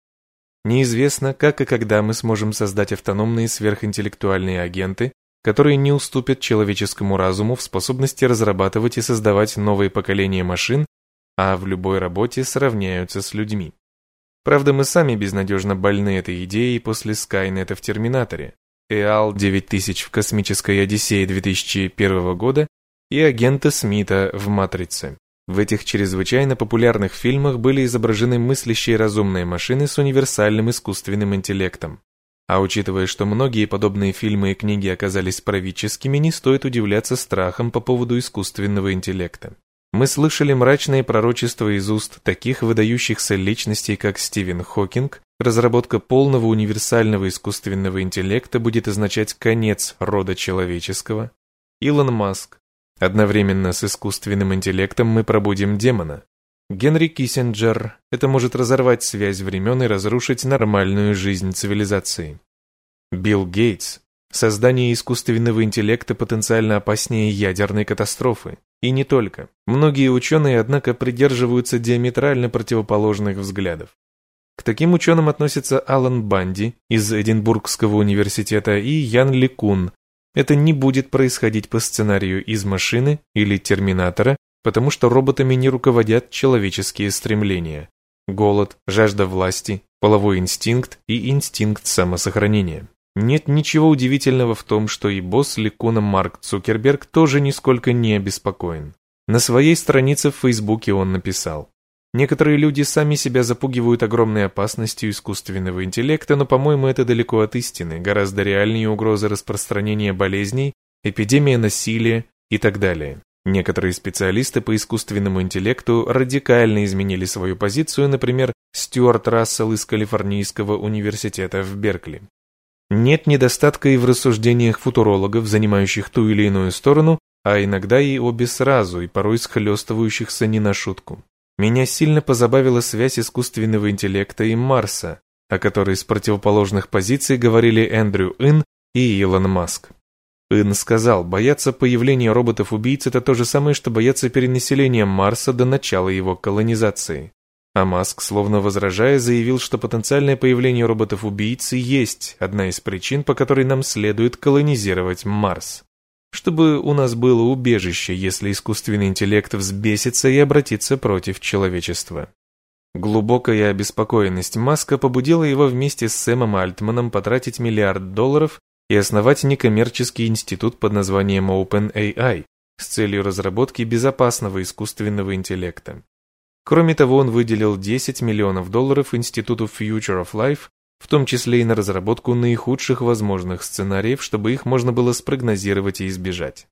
Неизвестно, как и когда мы сможем создать автономные сверхинтеллектуальные агенты, которые не уступят человеческому разуму в способности разрабатывать и создавать новые поколения машин, а в любой работе сравняются с людьми. Правда, мы сами безнадежно больны этой идеей после Скайнета в Терминаторе, ЭАЛ 9000 в Космической Одиссее 2001 года и агента Смита в «Матрице». В этих чрезвычайно популярных фильмах были изображены мыслящие разумные машины с универсальным искусственным интеллектом. А учитывая, что многие подобные фильмы и книги оказались правительскими, не стоит удивляться страхом по поводу искусственного интеллекта. Мы слышали мрачные пророчества из уст таких выдающихся личностей, как Стивен Хокинг, разработка полного универсального искусственного интеллекта будет означать конец рода человеческого, Илон Маск, Одновременно с искусственным интеллектом мы пробудим демона. Генри Киссинджер. Это может разорвать связь времен и разрушить нормальную жизнь цивилизации. Билл Гейтс. Создание искусственного интеллекта потенциально опаснее ядерной катастрофы. И не только. Многие ученые, однако, придерживаются диаметрально противоположных взглядов. К таким ученым относятся Алан Банди из Эдинбургского университета и Ян Ликун это не будет происходить по сценарию из машины или терминатора, потому что роботами не руководят человеческие стремления. Голод, жажда власти, половой инстинкт и инстинкт самосохранения. Нет ничего удивительного в том, что и босс Ликуна Марк Цукерберг тоже нисколько не обеспокоен. На своей странице в Фейсбуке он написал Некоторые люди сами себя запугивают огромной опасностью искусственного интеллекта, но, по-моему, это далеко от истины, гораздо реальнее угрозы распространения болезней, эпидемия насилия и так далее. Некоторые специалисты по искусственному интеллекту радикально изменили свою позицию, например, Стюарт Рассел из Калифорнийского университета в Беркли. Нет недостатка и в рассуждениях футурологов, занимающих ту или иную сторону, а иногда и обе сразу, и порой схлестывающихся не на шутку. Меня сильно позабавила связь искусственного интеллекта и Марса, о которой с противоположных позиций говорили Эндрю Ин и Илон Маск. Ин сказал, бояться появления роботов-убийц это то же самое, что бояться перенаселения Марса до начала его колонизации. А Маск, словно возражая, заявил, что потенциальное появление роботов-убийц есть одна из причин, по которой нам следует колонизировать Марс чтобы у нас было убежище, если искусственный интеллект взбесится и обратится против человечества. Глубокая обеспокоенность Маска побудила его вместе с Сэмом Альтманом потратить миллиард долларов и основать некоммерческий институт под названием OpenAI с целью разработки безопасного искусственного интеллекта. Кроме того, он выделил 10 миллионов долларов Институту Future of Life в том числе и на разработку наихудших возможных сценариев, чтобы их можно было спрогнозировать и избежать.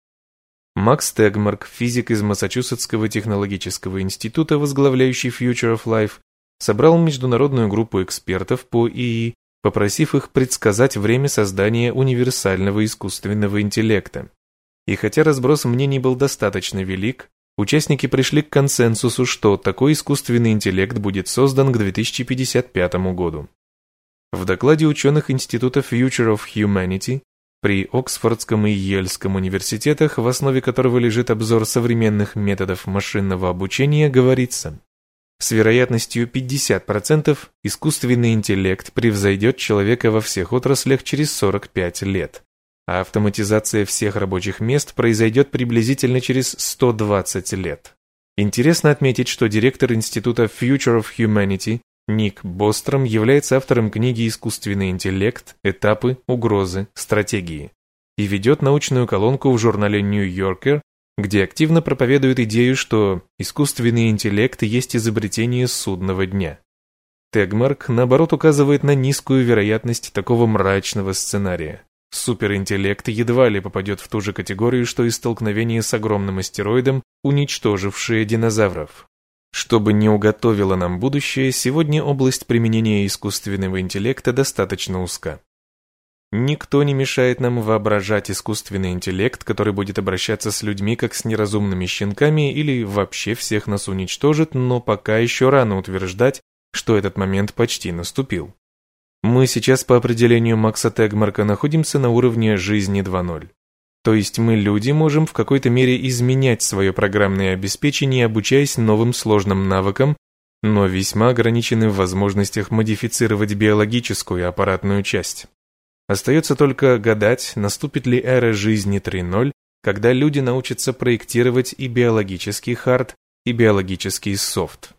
Макс Тегмарк, физик из Массачусетского технологического института, возглавляющий Future of Life, собрал международную группу экспертов по ИИ, попросив их предсказать время создания универсального искусственного интеллекта. И хотя разброс мнений был достаточно велик, участники пришли к консенсусу, что такой искусственный интеллект будет создан к 2055 году. В докладе ученых Института Future of Humanity при Оксфордском и Йельском университетах, в основе которого лежит обзор современных методов машинного обучения, говорится, с вероятностью 50% искусственный интеллект превзойдет человека во всех отраслях через 45 лет, а автоматизация всех рабочих мест произойдет приблизительно через 120 лет. Интересно отметить, что директор Института Future of Humanity Ник Бостром является автором книги «Искусственный интеллект. Этапы, угрозы, стратегии» и ведет научную колонку в журнале New Yorker, где активно проповедует идею, что искусственный интеллект есть изобретение судного дня. Тегмарк, наоборот, указывает на низкую вероятность такого мрачного сценария. Суперинтеллект едва ли попадет в ту же категорию, что и столкновение с огромным астероидом, уничтожившее динозавров. Чтобы не уготовило нам будущее, сегодня область применения искусственного интеллекта достаточно узка. Никто не мешает нам воображать искусственный интеллект, который будет обращаться с людьми как с неразумными щенками или вообще всех нас уничтожит, но пока еще рано утверждать, что этот момент почти наступил. Мы сейчас по определению Макса Тегмарка находимся на уровне жизни 2.0. То есть мы, люди, можем в какой-то мере изменять свое программное обеспечение, обучаясь новым сложным навыкам, но весьма ограничены в возможностях модифицировать биологическую аппаратную часть. Остается только гадать, наступит ли эра жизни 3.0, когда люди научатся проектировать и биологический хард, и биологический софт.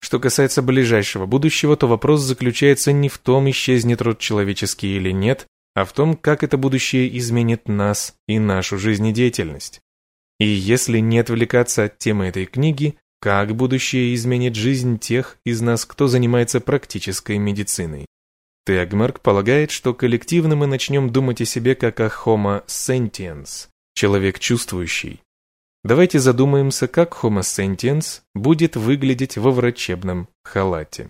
Что касается ближайшего будущего, то вопрос заключается не в том, исчезнет род человеческий или нет, а в том, как это будущее изменит нас и нашу жизнедеятельность. И если не отвлекаться от темы этой книги, как будущее изменит жизнь тех из нас, кто занимается практической медициной. Тегмарк полагает, что коллективно мы начнем думать о себе как о Homo sentiens, человек чувствующий. Давайте задумаемся, как Homo sentiens будет выглядеть во врачебном халате.